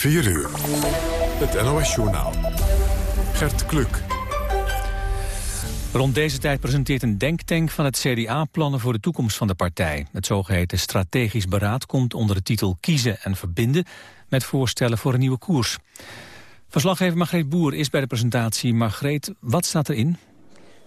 4 uur. Het NOS-journaal. Gert Kluk. Rond deze tijd presenteert een denktank van het CDA plannen voor de toekomst van de partij. Het zogeheten strategisch beraad komt onder de titel Kiezen en Verbinden... met voorstellen voor een nieuwe koers. Verslaggever Margreet Boer is bij de presentatie. Margreet, wat staat erin?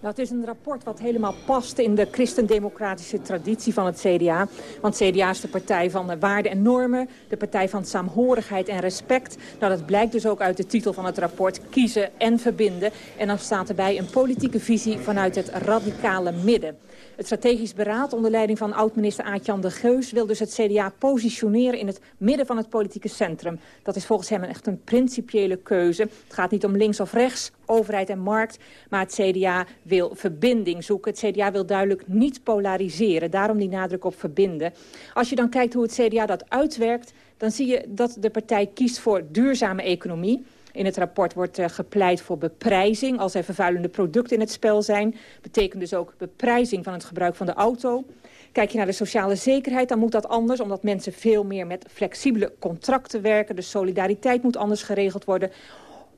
Het is een rapport wat helemaal past in de christendemocratische traditie van het CDA. Want CDA is de partij van de waarden en normen, de partij van saamhorigheid en respect. Nou, dat blijkt dus ook uit de titel van het rapport, kiezen en verbinden. En dan staat erbij een politieke visie vanuit het radicale midden. Het strategisch beraad onder leiding van oud-minister Aart-Jan de Geus... wil dus het CDA positioneren in het midden van het politieke centrum. Dat is volgens hem echt een principiële keuze. Het gaat niet om links of rechts, overheid en markt. Maar het CDA wil verbinding zoeken. Het CDA wil duidelijk niet polariseren. Daarom die nadruk op verbinden. Als je dan kijkt hoe het CDA dat uitwerkt... dan zie je dat de partij kiest voor duurzame economie... In het rapport wordt uh, gepleit voor beprijzing. Als er vervuilende producten in het spel zijn... betekent dus ook beprijzing van het gebruik van de auto. Kijk je naar de sociale zekerheid, dan moet dat anders... omdat mensen veel meer met flexibele contracten werken. De solidariteit moet anders geregeld worden.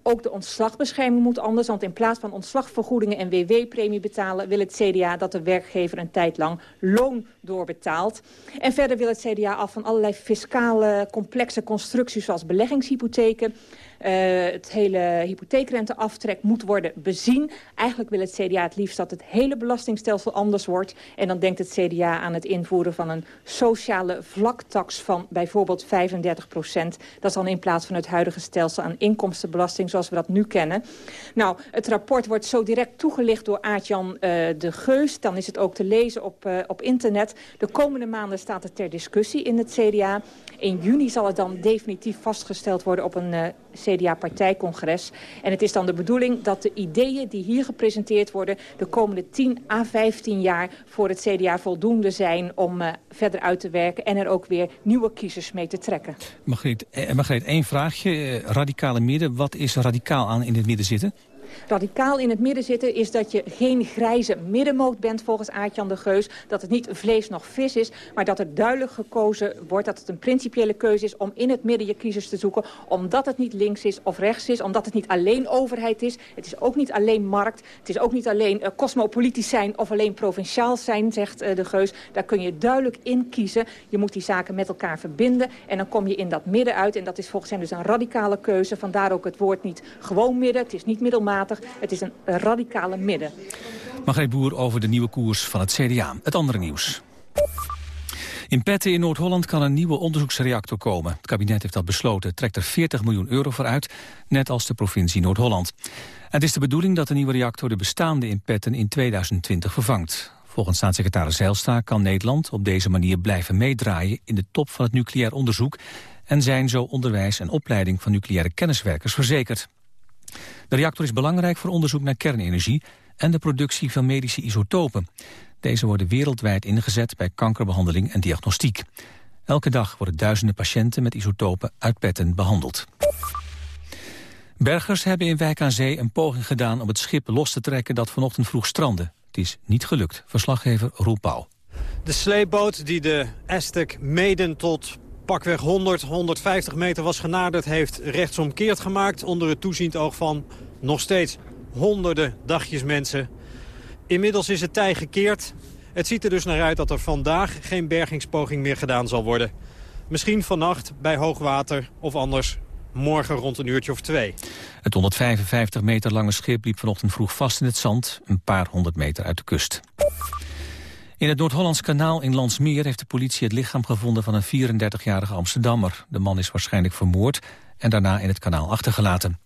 Ook de ontslagbescherming moet anders, want in plaats van ontslagvergoedingen en WW-premie betalen... wil het CDA dat de werkgever een tijd lang loon doorbetaalt. En verder wil het CDA af van allerlei fiscale complexe constructies... zoals beleggingshypotheken, het hele hypotheekrenteaftrek moet worden bezien. Eigenlijk wil het CDA het liefst dat het hele belastingstelsel anders wordt. En dan denkt het CDA aan het invoeren van een sociale vlaktax van bijvoorbeeld 35 procent. Dat is dan in plaats van het huidige stelsel aan inkomstenbelasting zoals we dat nu kennen. Nou, het rapport wordt zo direct toegelicht door Aart-Jan uh, de Geus. Dan is het ook te lezen op, uh, op internet. De komende maanden staat het ter discussie in het CDA. In juni zal het dan definitief vastgesteld worden op een uh, CDA-partijcongres. En het is dan de bedoeling dat de ideeën die hier gepresenteed worden... de komende 10 à 15 jaar voor het CDA voldoende zijn om uh, verder uit te werken... en er ook weer nieuwe kiezers mee te trekken. Margreet, eh, één vraagje. Uh, radicale midden, wat is radicaal aan in het midden zitten? Radicaal in het midden zitten is dat je geen grijze middenmoot bent volgens Aartjan de Geus. Dat het niet vlees nog vis is, maar dat er duidelijk gekozen wordt... dat het een principiële keuze is om in het midden je kiezers te zoeken... omdat het niet links is of rechts is, omdat het niet alleen overheid is. Het is ook niet alleen markt, het is ook niet alleen uh, cosmopolitisch zijn... of alleen provinciaal zijn, zegt uh, de Geus. Daar kun je duidelijk in kiezen. Je moet die zaken met elkaar verbinden en dan kom je in dat midden uit. En dat is volgens hem dus een radicale keuze. Vandaar ook het woord niet gewoon midden, het is niet middelmatig het is een radicale midden. Margreet Boer over de nieuwe koers van het CDA. Het andere nieuws. In Petten in Noord-Holland kan een nieuwe onderzoeksreactor komen. Het kabinet heeft dat besloten. Trekt er 40 miljoen euro voor uit, net als de provincie Noord-Holland. Het is de bedoeling dat de nieuwe reactor de bestaande in Petten in 2020 vervangt. Volgens staatssecretaris Zijlstra kan Nederland op deze manier blijven meedraaien in de top van het nucleair onderzoek en zijn zo onderwijs en opleiding van nucleaire kenniswerkers verzekerd. De reactor is belangrijk voor onderzoek naar kernenergie en de productie van medische isotopen. Deze worden wereldwijd ingezet bij kankerbehandeling en diagnostiek. Elke dag worden duizenden patiënten met isotopen uit petten behandeld. Bergers hebben in Wijk aan Zee een poging gedaan om het schip los te trekken dat vanochtend vroeg strandde. Het is niet gelukt, verslaggever Roel Pauw. De sleepboot die de Aztec Maiden tot pakweg 100, 150 meter was genaderd... heeft rechtsomkeerd gemaakt onder het toeziend oog van nog steeds honderden dagjes mensen. Inmiddels is het tij gekeerd. Het ziet er dus naar uit dat er vandaag geen bergingspoging meer gedaan zal worden. Misschien vannacht bij hoogwater of anders morgen rond een uurtje of twee. Het 155 meter lange schip liep vanochtend vroeg vast in het zand... een paar honderd meter uit de kust. In het Noord-Hollands kanaal in Landsmeer heeft de politie het lichaam gevonden van een 34-jarige Amsterdammer. De man is waarschijnlijk vermoord en daarna in het kanaal achtergelaten.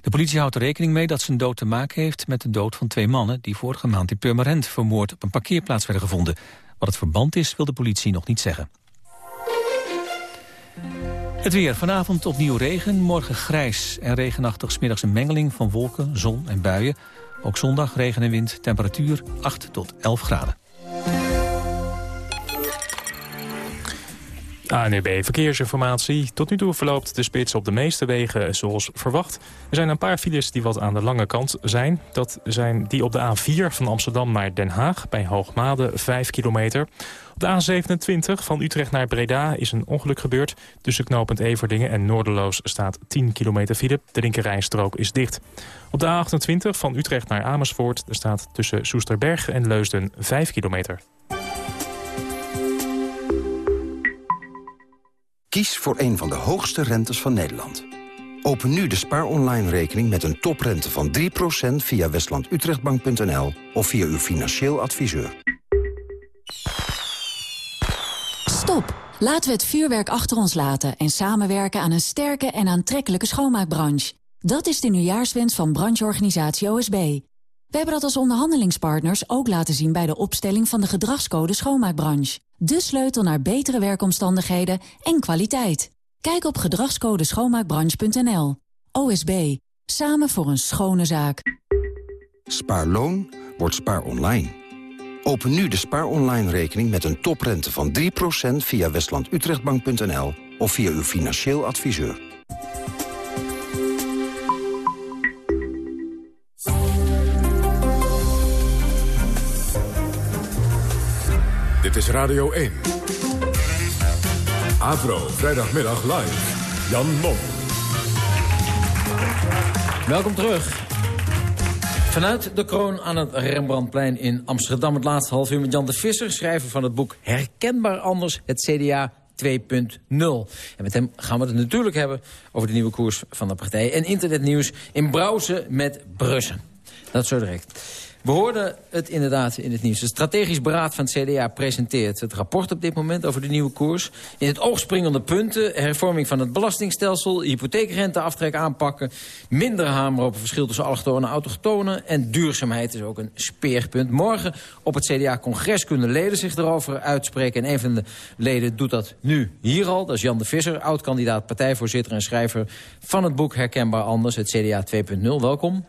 De politie houdt er rekening mee dat zijn dood te maken heeft met de dood van twee mannen die vorige maand in Purmerend vermoord op een parkeerplaats werden gevonden. Wat het verband is wil de politie nog niet zeggen. Het weer. Vanavond opnieuw regen, morgen grijs en regenachtig. Smiddags een mengeling van wolken, zon en buien. Ook zondag regen en wind, temperatuur 8 tot 11 graden. ANUB Verkeersinformatie. Tot nu toe verloopt de spits op de meeste wegen zoals verwacht. Er zijn een paar files die wat aan de lange kant zijn. Dat zijn die op de A4 van Amsterdam naar Den Haag bij Hoogmade 5 kilometer. Op de A27 van Utrecht naar Breda is een ongeluk gebeurd. Tussen knooppunt Everdingen en Noorderloos staat 10 kilometer file. De linkerrijstrook is dicht. Op de A28 van Utrecht naar Amersfoort staat tussen Soesterberg en Leusden 5 kilometer. Kies voor een van de hoogste rentes van Nederland. Open nu de Spaar Online rekening met een toprente van 3% via westlandutrechtbank.nl of via uw financieel adviseur. Stop! Laten we het vuurwerk achter ons laten en samenwerken aan een sterke en aantrekkelijke schoonmaakbranche. Dat is de nieuwjaarswens van brancheorganisatie OSB. We hebben dat als onderhandelingspartners ook laten zien bij de opstelling van de gedragscode schoonmaakbranche. De sleutel naar betere werkomstandigheden en kwaliteit. Kijk op gedragscodeschoonmaakbranche.nl. OSB. Samen voor een schone zaak. Spaarloon wordt spaar online. Open nu de spaar online rekening met een toprente van 3% via westlandutrechtbank.nl of via uw financieel adviseur. Radio 1. Avro, vrijdagmiddag live. Jan Mom. Welkom terug. Vanuit de kroon aan het Rembrandtplein in Amsterdam... het laatste half uur met Jan de Visser, schrijver van het boek Herkenbaar Anders, het CDA 2.0. En met hem gaan we het natuurlijk hebben over de nieuwe koers van de partij... en internetnieuws in Browsen met Brussen. Dat zo direct. We hoorden het inderdaad in het nieuws. Het strategisch beraad van het CDA presenteert het rapport op dit moment over de nieuwe koers. In het oog springende punten, hervorming van het belastingstelsel, hypotheekrenteaftrek aanpakken, minder hamer op het verschil tussen allochtonen en autochtonen en duurzaamheid is ook een speerpunt. Morgen op het CDA-congres kunnen leden zich erover uitspreken en een van de leden doet dat nu hier al. Dat is Jan de Visser, oud-kandidaat partijvoorzitter en schrijver van het boek Herkenbaar Anders, het CDA 2.0. Welkom.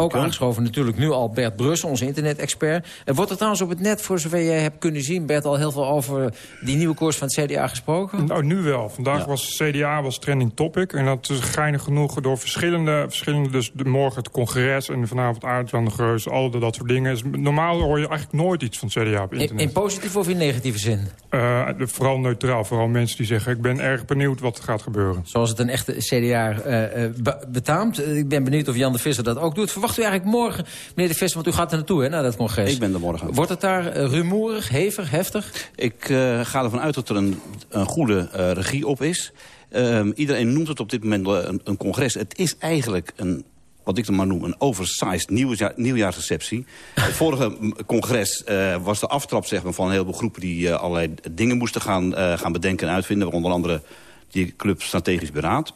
Ook aangeschoven natuurlijk nu al Bert Brus, onze internet-expert. Er wordt er trouwens op het net, voor zover jij hebt kunnen zien... Bert, al heel veel over die nieuwe koers van het CDA gesproken? Nou, nu wel. Vandaag was CDA was trending topic. En dat is geinig genoeg door verschillende... verschillende dus de, morgen het congres en vanavond aard van de Geus... al dat soort dingen. Dus normaal hoor je eigenlijk nooit iets van CDA op internet. In, in positieve of in negatieve zin? Uh, vooral neutraal. Vooral mensen die zeggen... ik ben erg benieuwd wat er gaat gebeuren. Zoals het een echte CDA uh, betaamt. Ik ben benieuwd of Jan de Visser dat ook doet. Verwacht u eigenlijk morgen, meneer de Visser, want u gaat er naartoe hè, naar dat congres. Ik ben er morgen. Wordt het daar uh, rumoerig, hevig, heftig? Ik uh, ga ervan uit dat er een, een goede uh, regie op is. Um, iedereen noemt het op dit moment een, een congres. Het is eigenlijk een wat ik dan maar noem, een oversized nieuwjaar, nieuwjaarsreceptie. Het vorige congres uh, was de aftrap zeg maar, van een heleboel groepen... die uh, allerlei dingen moesten gaan, uh, gaan bedenken en uitvinden. Onder andere die Club Strategisch Beraad.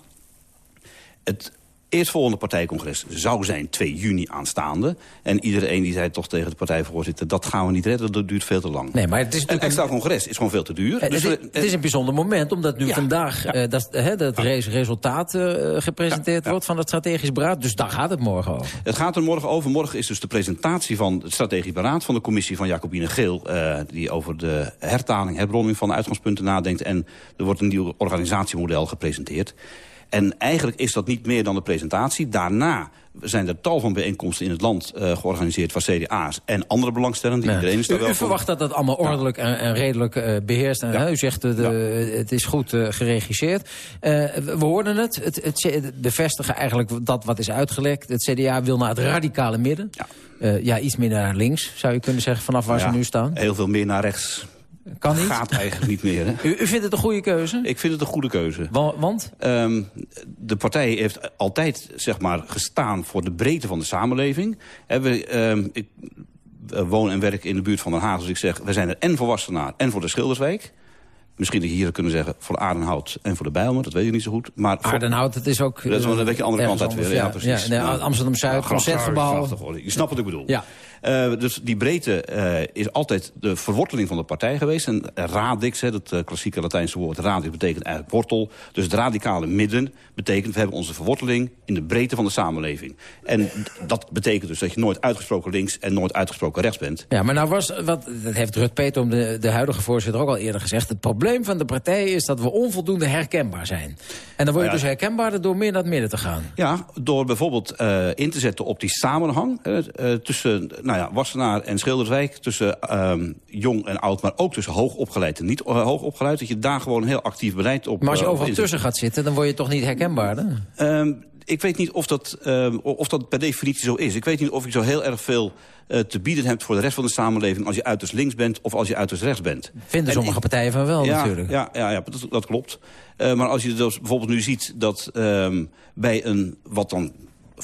Het eerstvolgende partijcongres zou zijn 2 juni aanstaande. En iedereen die zei toch tegen de partijvoorzitter... dat gaan we niet redden, dat duurt veel te lang. Nee, maar het is een extra congres is gewoon veel te duur. Het, dus het, het is een bijzonder moment, omdat nu ja, vandaag... Ja. Uh, dat, dat ja. resultaat uh, gepresenteerd wordt van het strategisch beraad. Dus daar gaat het morgen over. Het gaat er morgen over. Morgen is dus de presentatie van het strategisch beraad... van de commissie van Jacobine Geel... die over de hertaling, herbronning van de uitgangspunten nadenkt. En er wordt een nieuw organisatiemodel gepresenteerd. En eigenlijk is dat niet meer dan de presentatie. Daarna zijn er tal van bijeenkomsten in het land uh, georganiseerd... van CDA's en andere belangstellenden. Ja. Iedereen is daar u, u verwacht dat dat allemaal ordelijk ja. en, en, redelijk uh, beheerst. En, ja. U zegt uh, de, het is goed geregisseerd. we hoorden het. Het, het, het, bevestigen eigenlijk dat wat is uitgelekt. Het CDA wil naar het radicale midden. Ja, ja iets meer naar links, zou je kunnen zeggen, vanaf waar ze nu staan. Heel veel meer naar rechts. Kan niet? Gaat eigenlijk niet meer. Hè? U, u, vindt het een goede keuze? Ik vind het een goede keuze. Wa want? Um, de partij heeft altijd zeg maar, gestaan voor de breedte van de samenleving. He, we, um, ik woon en werk in de buurt van Den Haag. Dus ik zeg, we zijn er en voor Wassenaar en voor de Schilderswijk. Misschien dat je hier kunnen zeggen voor Aardenhout en voor de Bijlmer. Dat weet ik niet zo goed. Maar voor... Aardenhout, dat is ook... Dat is wel een beetje de andere kant uit weer. Ja, ja, precies. Ja, Amsterdam-Zuid, concertgebouw. Je snapt wat ik bedoel. Ja. Uh, dus die breedte uh, is altijd de verworteling van de partij geweest. En radix, hè, dat uh, klassieke Latijnse woord radix, betekent eigenlijk wortel. Dus het radicale midden betekent... we hebben onze verworteling in de breedte van de samenleving. En dat betekent dus dat je nooit uitgesproken links... en nooit uitgesproken rechts bent. Ja, maar nou was, wat, dat heeft Rut Petom, de, de huidige voorzitter, ook al eerder gezegd... het probleem van de partij is dat we onvoldoende herkenbaar zijn. En dan word je ja. dus herkenbaarder door meer naar het midden te gaan. Ja, door bijvoorbeeld in te zetten op die samenhang... tussen nou ja, Wassenaar en Schilderswijk... tussen um, jong en oud, maar ook tussen hoogopgeleid en niet uh, hoogopgeleid... dat je daar gewoon heel actief beleid op... Maar als je overal tussen gaat zitten, dan word je toch niet herkenbaar? Um, ik weet niet of dat, um, of dat per definitie zo is. Ik weet niet of je zo heel erg veel uh, te bieden hebt voor de rest van de samenleving... als je uiterst links bent of als je uiterst rechts bent. Vinden en sommige partijen van wel, ja, natuurlijk. Ja, ja, ja dat, dat klopt. Uh, maar als je dus bijvoorbeeld nu ziet dat um, bij een... wat dan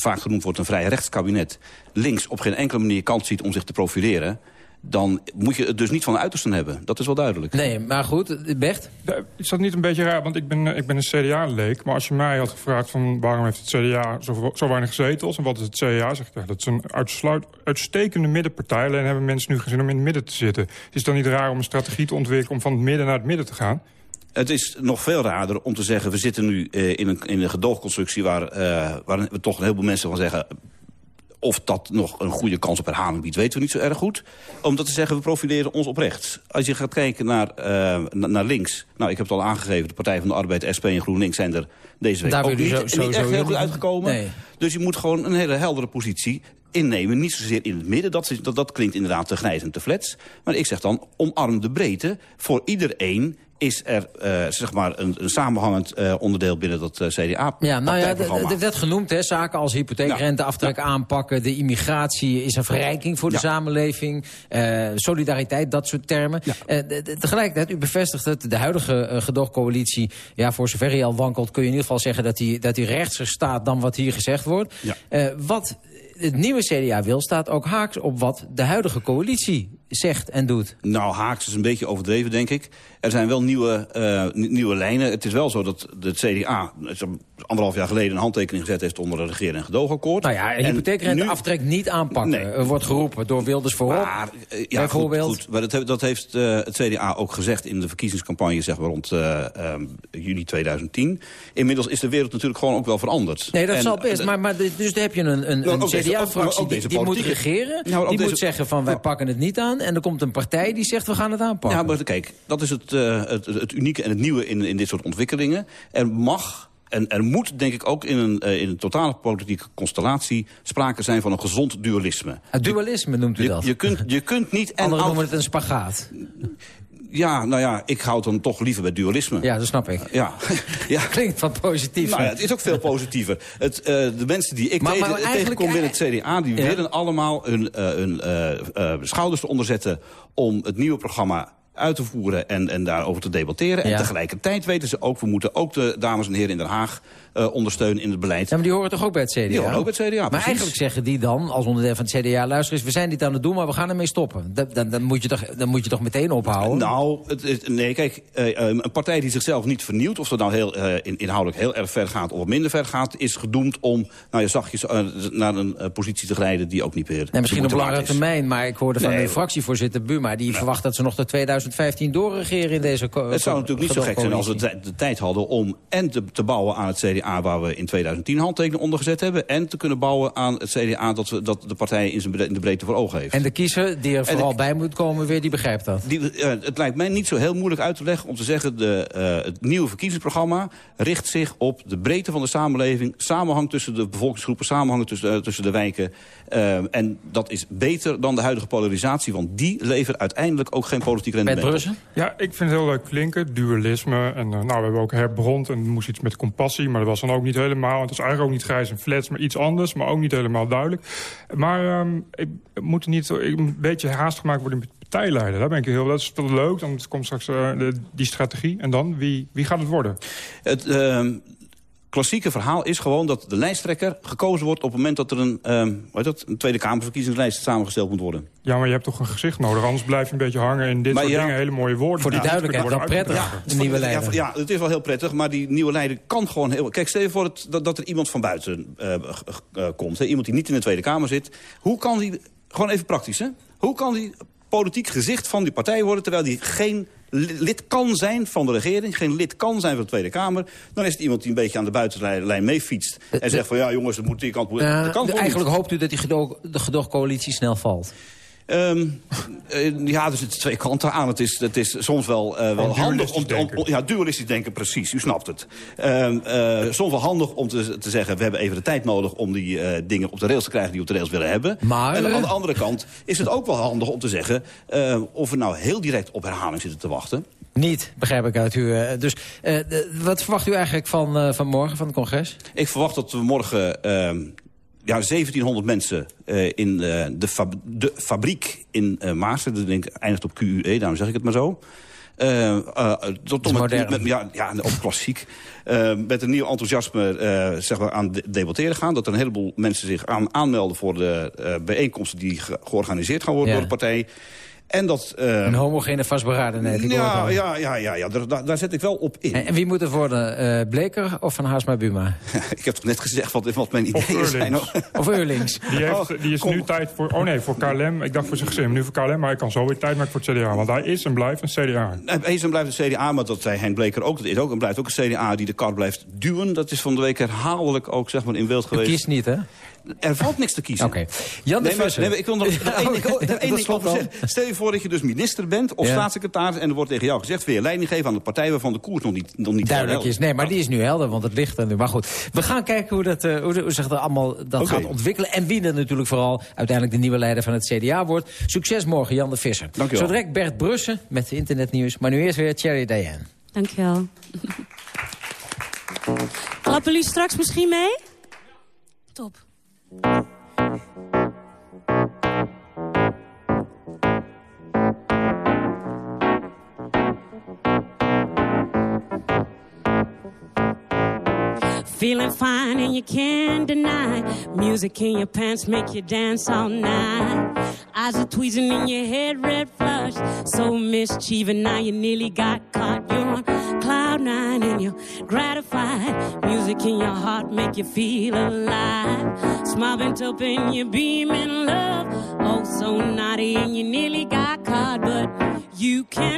vaak genoemd wordt een vrij rechtskabinet... links op geen enkele manier kans ziet om zich te profileren dan moet je het dus niet van de uitersten hebben. Dat is wel duidelijk. Nee, maar goed, Bert? Is dat niet een beetje raar? Want ik ben, ik ben een CDA-leek. Maar als je mij had gevraagd van waarom heeft het CDA zo, zo weinig zetels... en wat is het CDA, zeg ik, ja, dat is een uitsluit, uitstekende middenpartij. Alleen hebben mensen nu gezin om in het midden te zitten. Is het dan niet raar om een strategie te ontwikkelen... om van het midden naar het midden te gaan? Het is nog veel raarder om te zeggen... we zitten nu uh, in, een, in een gedoogconstructie waar, uh, waar we toch een heleboel mensen van zeggen... Of dat nog een goede kans op herhaling biedt, weten we niet zo erg goed. Om dat te zeggen, we profileren ons op rechts. Als je gaat kijken naar, uh, naar links... Nou, ik heb het al aangegeven, de Partij van de Arbeid, SP en GroenLinks... zijn er deze week Daar ook niet, zo, zo, niet echt zo heel goed uitgekomen. Nee. Dus je moet gewoon een hele heldere positie innemen. Niet zozeer in het midden, dat, dat klinkt inderdaad te grijs en te flats. Maar ik zeg dan, omarm de breedte voor iedereen is er uh, zeg maar een, een samenhangend uh, onderdeel binnen dat uh, CDA. Ja, nou ja, dat werd genoemd, hè, zaken als hypotheekrenteaftrek ja. aanpakken, de immigratie is een verrijking voor de ja. samenleving, solidariteit, dat soort termen. Ja. tegelijkertijd, u bevestigt het, de huidige gedoogcoalitie, ja, voor zover hij al wankelt, kun je in ieder geval zeggen dat hij, dat hij rechtser staat dan wat hier gezegd wordt. wat het nieuwe CDA wil, staat ook haaks op wat de huidige coalitie zegt en doet. Nou, haaks is een beetje overdreven, denk ik. Er zijn wel nieuwe, uh, nieuwe lijnen. Het is wel zo dat het CDA anderhalf jaar geleden een handtekening gezet heeft onder een regering- en gedoogakkoord. Nou ja, hypotheekrenteaftrek niet aanpakken. Nee. Er wordt geroepen door Wilders voorop, maar, uh, ja, bijvoorbeeld. Goed, goed. Maar dat, dat heeft uh, het CDA ook gezegd in de verkiezingscampagne zeg maar, rond um, juni 2010. Inmiddels is de wereld natuurlijk gewoon ook wel veranderd. Nee, dat en, zal best. Maar, maar dus daar heb je een, een, nou, een CDA-fractie die, die moet regeren. Nou, die deze, moet zeggen van wij nou, pakken het niet aan. En er komt een partij die zegt we gaan het aanpakken. Ja, maar kijk, dat is het, uh, het, het unieke en het nieuwe in, in dit soort ontwikkelingen. Er mag en er moet, denk ik, ook in een, uh, in een totale politieke constellatie... sprake zijn van een gezond dualisme. Het dualisme noemt u je, dat? Je kunt, je kunt niet... En Anderen noemen het een spagaat. Ja, nou ja, ik houd dan toch liever bij dualisme. Ja, dat snap ik. Ja. ja. Klinkt van positief. Nou ja, het is ook veel positiever. Het, uh, de mensen die ik maar, tegen, maar tegenkom binnen het CDA... die ja. willen allemaal hun, uh, hun uh, schouders eronder zetten... om het nieuwe programma uit te voeren en, en daarover te debatteren. Ja. En tegelijkertijd weten ze ook... we moeten ook de dames en heren in Den Haag uh, ondersteunen in het beleid. Ja, maar die horen toch ook bij het CDA? Die horen ook bij het CDA, Maar precies. eigenlijk zeggen die dan, als onderdeel van het CDA... luister eens, we zijn dit aan het doen, maar we gaan ermee stoppen. Dan, dan, dan, moet, je toch, dan moet je toch meteen ophouden? Nou, het is, nee, kijk, uh, een partij die zichzelf niet vernieuwt... of dat nou heel, in, inhoudelijk heel erg ver gaat of minder ver gaat... is gedoemd om, nou je zachtjes, naar een positie te glijden die ook niet meer... Nee, misschien op langere termijn, maar ik hoorde van nee, de fractievoorzitter Buma... die nee. verwacht dat ze nog tot 2015 doorregeren in deze... Het zou natuurlijk niet zo gek zijn als we de, de tijd hadden om... en te, te bouwen aan het CDA waar we in 2010 handtekeningen ondergezet hebben... en te kunnen bouwen aan het CDA dat, we, dat de partij in, zijn in de breedte voor ogen heeft. En de kiezer die er vooral de, bij moet komen weer, die begrijpt dat? Die, uh, het lijkt mij niet zo heel moeilijk uit te leggen om te zeggen... De, uh, het nieuwe verkiezingsprogramma richt zich op de breedte van de samenleving... samenhang tussen de bevolkingsgroepen, samenhang tussen, uh, tussen de wijken. en dat is beter dan de huidige polarisatie... want die levert uiteindelijk ook geen politiek rendement op. Ja, ik vind het heel leuk klinken, dualisme. En nou, we hebben ook herbrond en er moest iets met compassie... maar dat was dan ook niet helemaal. Het is eigenlijk ook niet grijs en flats, maar iets anders... maar ook niet helemaal duidelijk. Maar um, ik moet niet ik, een beetje haast gemaakt worden met partijleider. Daar ben ik heel, dat is wel leuk. Dan komt straks de, die strategie. En dan, wie, wie gaat het worden? Het... Uh klassieke verhaal is gewoon dat de lijsttrekker gekozen wordt... op het moment dat er een, um, wat dat, een Tweede Kamerverkiezingslijst samengesteld moet worden. Ja, maar je hebt toch een gezicht nodig, anders blijf je een beetje hangen in dit maar soort ja, dingen. Hele mooie woorden. Voor die ja, duidelijkheid wel prettig, ja, de nieuwe leider. Ja, ja, het is wel heel prettig, maar die nieuwe leider kan gewoon heel... Kijk, stel je voor dat, dat, dat er iemand van buiten uh, uh, komt, hè, iemand die niet in de Tweede Kamer zit. Hoe kan die gewoon even praktisch, hè? Hoe kan die politiek gezicht van die partij worden... terwijl die geen lid kan zijn van de regering, geen lid kan zijn van de Tweede Kamer... dan is het iemand die een beetje aan de buitenlijn meefietst... en zegt van ja jongens, dat moet die kant... Uh, dat kan eigenlijk hoopt u dat die gedoog, gedoogcoalitie snel valt? Um, uh, ja, er zitten twee kanten aan. Het is, het is soms wel, uh, wel handig om, om, om, Ja, dualistisch denken, precies. U snapt het. Um, uh, soms wel handig om te, te zeggen... we hebben even de tijd nodig om die dingen op de rails te krijgen... die we op de rails willen hebben. Maar... En aan de andere kant is het ook wel handig om te zeggen... of we nou heel direct op herhaling zitten te wachten... Niet, begrijp ik uit u. dus wat verwacht u eigenlijk van, van morgen, van het congres? Ik verwacht dat we morgen ehm, ja, 1700 mensen uh, in uh, de, fab de, fabriek in uh, Maarsen. Dat denk ik eindigt op QUE, daarom zeg ik het maar zo. tot, tot met, met, ja, ja, op klassiek. met een nieuw enthousiasme zeg maar, aan de debatteren gaan. Dat er een heleboel mensen zich aan, aanmelden voor de bijeenkomsten... die ge georganiseerd gaan worden ja. door de partij. En dat, uh, een homogene vastberadenheid. Ja, ja, ja, ja, ja daar, daar, zet ik wel op in. En, en wie moet het worden? Uh, Bleker of Van Haasma Buma? ik heb toch net gezegd wat, wat mijn ideeën zijn. of Eurlings. Die, heeft, oh, die is kom. nu tijd voor... Oh nee, voor KLM. Ik dacht voor zichzelf, nu voor KLM. Maar hij kan zo weer tijd maken voor het CDA. Want hij is en blijft een CDA. Hij is en blijft een CDA, maar dat zei Henk Bleker ook. Dat is ook en blijft ook een CDA die de kar blijft duwen. Dat is van de week herhaaldelijk ook zeg maar, in beeld geweest. Je kiest niet, hè? Er valt niks te kiezen. Oké. Okay. Jan de nee, nee, ik wil nog één ding over zeggen. Stel je voor dat je dus minister bent of ja. staatssecretaris... en er wordt tegen jou gezegd, wil je leiding geven aan de partij... waarvan de koers nog niet, nog niet Duidelijk is. Nee, maar die is nu helder, want het ligt er nu. Maar goed, we gaan kijken hoe, dat, uh, hoe, hoe zich dat allemaal dat okay. gaat ontwikkelen. En wie er natuurlijk vooral uiteindelijk de nieuwe leider van het CDA wordt. Succes morgen, Jan de Visser. Dank je wel. Zo direct Bert Brussen met internetnieuws. Maar nu eerst weer Cherry Diane. Dank je wel. Klappen jullie straks misschien mee? Top. thank you Feeling fine and you can't deny. Music in your pants make you dance all night. Eyes are tweezing in your head, red flush So mischievous, now you nearly got caught. You're on cloud nine and you're gratified. Music in your heart make you feel alive. Smile bent up and you're beaming love. Oh, so naughty and you nearly got caught. But you cannot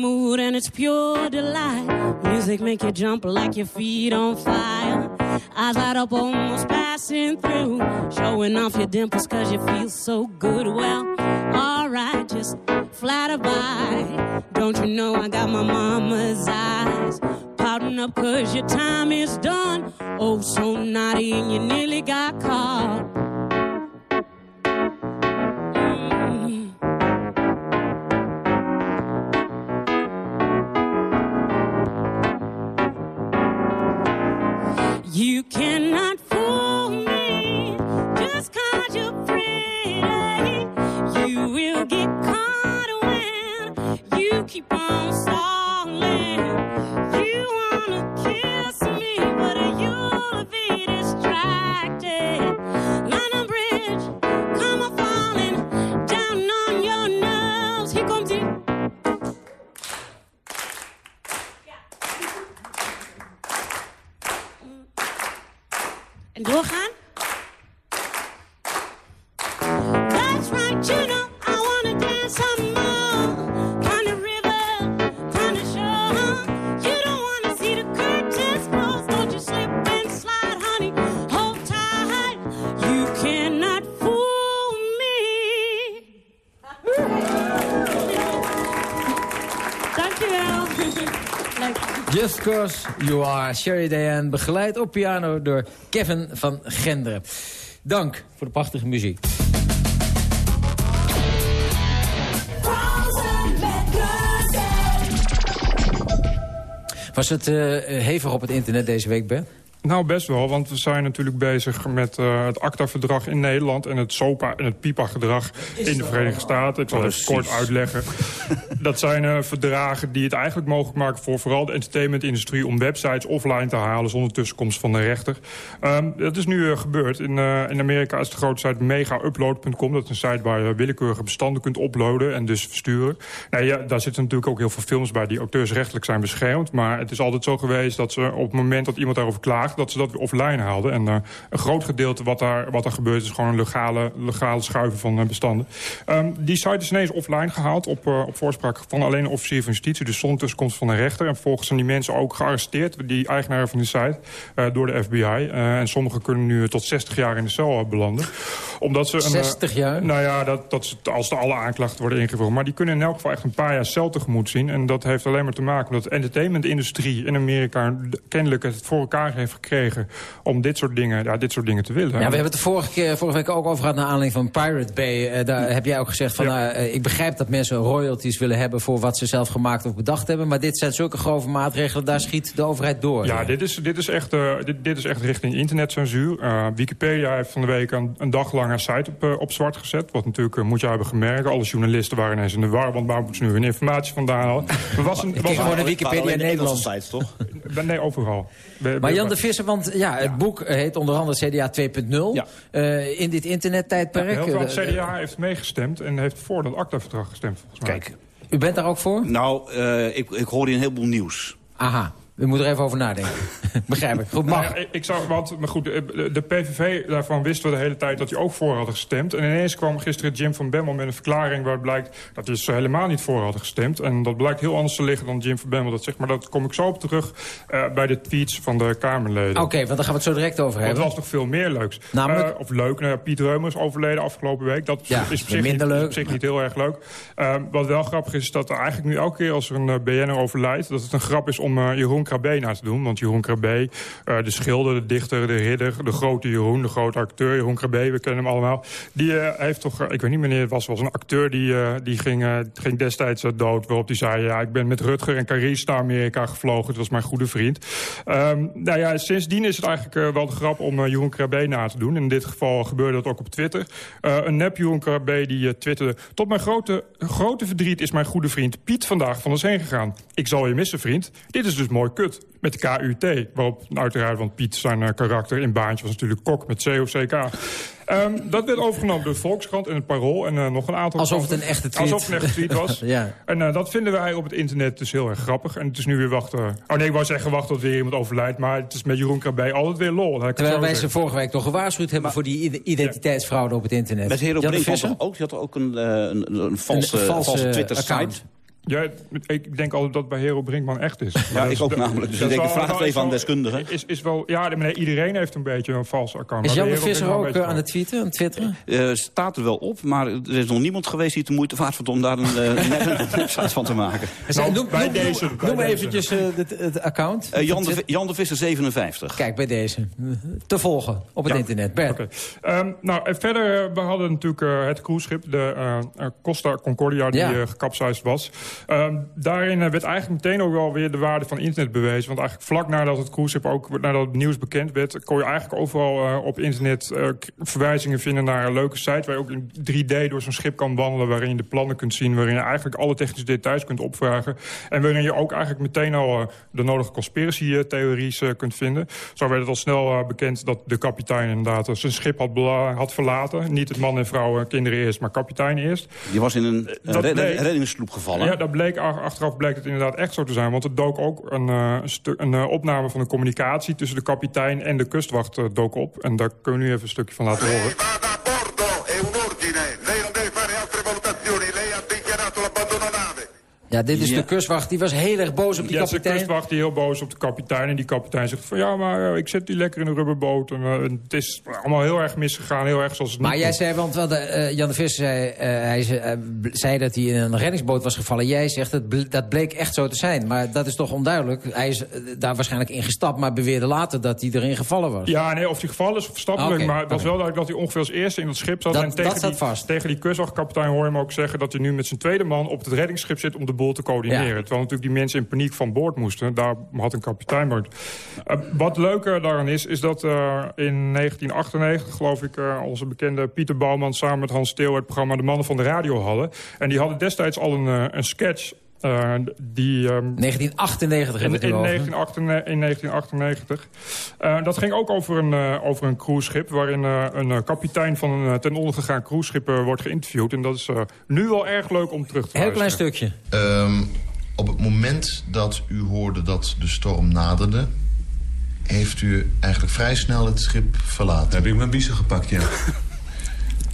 mood and it's pure delight. Music make you jump like your feet on fire. Eyes light up almost passing through. Showing off your dimples cause you feel so good. Well, alright, just flatter by. Don't you know I got my mama's eyes? Pouting up cause your time is done. Oh, so naughty and you nearly got caught. Cannot Just Cause You Are, Sherry Diane, begeleid op piano door Kevin van Genderen. Dank voor de prachtige muziek. Was het uh, hevig op het internet deze week, Ben? Nou, best wel, want we zijn natuurlijk bezig met uh, het ACTA-verdrag in Nederland... en het SOPA en het PIPA-gedrag in de Verenigde Staten. Ik zal het kort uitleggen. dat zijn uh, verdragen die het eigenlijk mogelijk maken voor vooral de entertainmentindustrie... om websites offline te halen zonder tussenkomst van de rechter. Um, dat is nu uh, gebeurd. In, in Amerika is de grote site megaupload.com. Dat is een site waar je willekeurige bestanden kunt uploaden en dus versturen. Nou, ja, daar zitten natuurlijk ook heel veel films bij die auteursrechtelijk zijn beschermd. Maar het is altijd zo geweest dat ze op het moment dat iemand daarover klaagt dat ze dat weer offline haalden. En uh, een groot gedeelte wat daar, wat er gebeurt is gewoon een legale, legale schuiven van uh, bestanden. Um, die site is ineens offline gehaald op, uh, op voorspraak van alleen een officier van justitie. Dus zonder tussenkomst van een rechter. En vervolgens zijn die mensen ook gearresteerd, die eigenaren van die site, door de FBI. en sommigen kunnen nu tot 60 jaar in de cel belanden. Omdat ze een, 60 jaar? Nou ja, dat, dat ze, als de alle aanklachten worden ingevoerd. Maar die kunnen in elk geval echt een paar jaar cel tegemoet zien. En dat heeft alleen maar te maken met de entertainmentindustrie in Amerika kennelijk het voor elkaar heeft gekregen om dit soort dingen, ja, dit soort dingen te willen. Ja, we hebben het de vorige, keer, vorige week ook over gehad naar aanleiding van Pirate Bay. Uh, daar heb jij ook gezegd van, ja. uh, ik begrijp dat mensen royalties willen hebben voor wat ze zelf gemaakt of bedacht hebben. Maar dit zijn zulke grove maatregelen, daar schiet de overheid door. Ja, dit is, dit is, echt, uh, dit, dit is echt richting internetcensuur. Wikipedia heeft van de week een, een dag lang een site op, op zwart gezet. Wat natuurlijk, moet je hebben gemerkt, alle journalisten waren ineens in de war. Want waar moeten ze nu hun informatie vandaan halen? Er was een, was gewoon een Wikipedia in Nederland. sites, toch? nee, overal. We, maar Jan de Visser, want ja, het ja. boek heet onder andere CDA 2.0. Ja. Uh, in dit internettijdperk. Ja, heel veel CDA heeft meegestemd en heeft voor dat ACTA-verdrag gestemd, volgens mij. Kijk, u bent daar ook voor? Nou, uh, ik, ik hoor hier een heleboel nieuws. Aha. U moet er even over nadenken. Begrijp ik. Goed, mag. Nou ja, ik zou, want, maar goed, de PVV, daarvan wisten we de hele tijd dat hij ook voor hadden gestemd. En ineens kwam gisteren Jim van Bemmel met een verklaring... waaruit blijkt dat hij ze helemaal niet voor hadden gestemd. En dat blijkt heel anders te liggen dan Jim van Bemmel dat zegt. Maar dat kom ik zo op terug uh, bij de tweets van de Kamerleden. Oké, okay, want daar gaan we het zo direct over hebben. Dat was toch veel meer leuks. Namelijk? Uh, of leuk, nou, Piet Reumers overleden afgelopen week. Dat ja, is op zich, minder niet, leuk. op zich niet heel erg leuk. Uh, wat wel grappig is, is dat er eigenlijk nu elke keer als er een BN'er overlijdt... dat het een grap is om Jeroen Krabbe te doen. Want Jeroen Krabbe, uh, de schilder, de dichter, de ridder... de grote Jeroen, de grote acteur, Jeroen Krabbe, we kennen hem allemaal... die uh, heeft toch, ik weet niet wanneer het was, was een acteur... die, die ging, ging destijds dood, waarop hij zei... ja, ik ben met Rutger en Carice naar Amerika gevlogen. Het was mijn goede vriend. Um, nou ja, sindsdien is het eigenlijk wel de grap om Jeroen Krabbe na te doen. In dit geval gebeurde dat ook op Twitter. een nep Jeroen Krabbe die twitterde... tot mijn grote, grote verdriet is mijn goede vriend Piet vandaag van ons heen gegaan. Ik zal je missen, vriend. Dit is dus mooi kut. Met de KUT. Waarop uiteraard, want Piet zijn uh, karakter in baantje was natuurlijk kok met C of CK. Um, dat werd overgenomen door de Volkskrant en het Parool. En uh, nog een aantal... Alsof het een echte tweet, Alsof het een echte tweet was. ja. En uh, dat vinden wij op het internet dus heel erg grappig. En het is nu weer wachten... Oh nee, ik wou zeggen wachten tot weer iemand overlijdt. Maar het is met Jeroen Krabbe altijd weer lol. Terwijl wij ze vorige week toch gewaarschuwd hebben... Maar, voor die identiteitsfraude op het internet. Met Hero Brinkman ook. Die had ook een, uh, een, een, valse, een valse, valse Twitter-site. Ja, ik denk altijd dat het bij Hero Brinkman echt is. Ja, ik ook namelijk. Dus ik denk, vraag het even aan deskundigen. Is, is wel, ja, meneer, iedereen heeft een beetje een vals account. Is Jan de Visser ook aan het tweeten, aan twitteren? Uh, staat er wel op, maar er is nog niemand geweest die de moeite waard vond om daar een uh, website van te maken. Nou, noem, bij noem, deze, noem, noem eventjes uh, het, het, account. Uh, Jan, de, Jan de Visser 57. Kijk, bij deze. Te volgen op het ja. internet. Bert. Okay. Um, nou, en verder, we hadden natuurlijk het cruiseschip, de Costa Concordia, die ja. gekapseisd was. Um, daarin werd eigenlijk meteen ook wel weer de waarde van internet bewezen. Want eigenlijk vlak nadat het cruiseschip ook nadat het nieuws bekend werd... kon je eigenlijk overal uh, op internet uh, verwijzingen vinden naar een leuke site... waar je ook in 3D door zo'n schip kan wandelen... waarin je de plannen kunt zien, waarin je eigenlijk alle technische details kunt opvragen... en waarin je ook eigenlijk meteen al uh, de nodige conspiracy-theories kunt vinden. Zo werd het al snel bekend dat de kapitein inderdaad zijn schip had, had verlaten. Niet het man en vrouw, kinderen eerst, maar kapitein eerst. Die was in een reddingssloep gevallen. Ja, dat bleek achteraf bleek het inderdaad echt zo te zijn. Want er dook ook een, uh, een uh, opname van de communicatie... tussen de kapitein en de kustwacht uh, dook op. En daar kunnen we nu even een stukje van laten horen. Ja, dit is Ja. de kustwacht. Die was heel erg boos op die Ja, het is de kapitein. kustwacht die heel boos op de kapitein. En die kapitein zegt van ja, maar eh, ik zet die lekker in een rubberboot. En, eh, het is allemaal heel erg misgegaan. Heel erg zoals het Maar jij zei, want wel de, eh, Jan de Visser zei, hij zei dat hij in een reddingsboot was gevallen. Jij zegt, dat, dat bleek echt zo te zijn. Maar dat is toch onduidelijk. Hij is daar waarschijnlijk in gestapt, maar beweerde later dat hij erin gevallen was. Ja, nee, of die gevallen is of verstappelijk. Maar het was oké. wel duidelijk dat hij ongeveer als eerste in het schip zat. Dat- en tegen die, vast. Tegen die kustwachtkapitein hoor je hem ook zeggen... dat hij nu met zijn tweede man op het reddingsschip zit... om de boel te coördineren. Ja. Terwijl natuurlijk die mensen in paniek van boord moesten. Daar had een kapitein maar. Eh, wat leuker daaraan is, is dat eh, in 1998, geloof ik... eh, onze bekende Pieter Bouwman samen met Hans Steel... het programma De Mannen van de Radio hadden. En die hadden destijds al een, een sketch... eh, die, ehm, 1998 in, hebben we het in, nu over. 1998, in 1998. Eh, dat ging ook over een, eh, over een cruiseschip... waarin eh, een eh, kapitein van een ten onder gegaan cruiseschip wordt geïnterviewd. En dat is eh, nu wel erg leuk om terug te Heel klein stukje. Ehm, op het moment dat u hoorde dat de storm naderde... heeft u eigenlijk vrij snel het schip verlaten. heb ik mijn biezen gepakt, ja.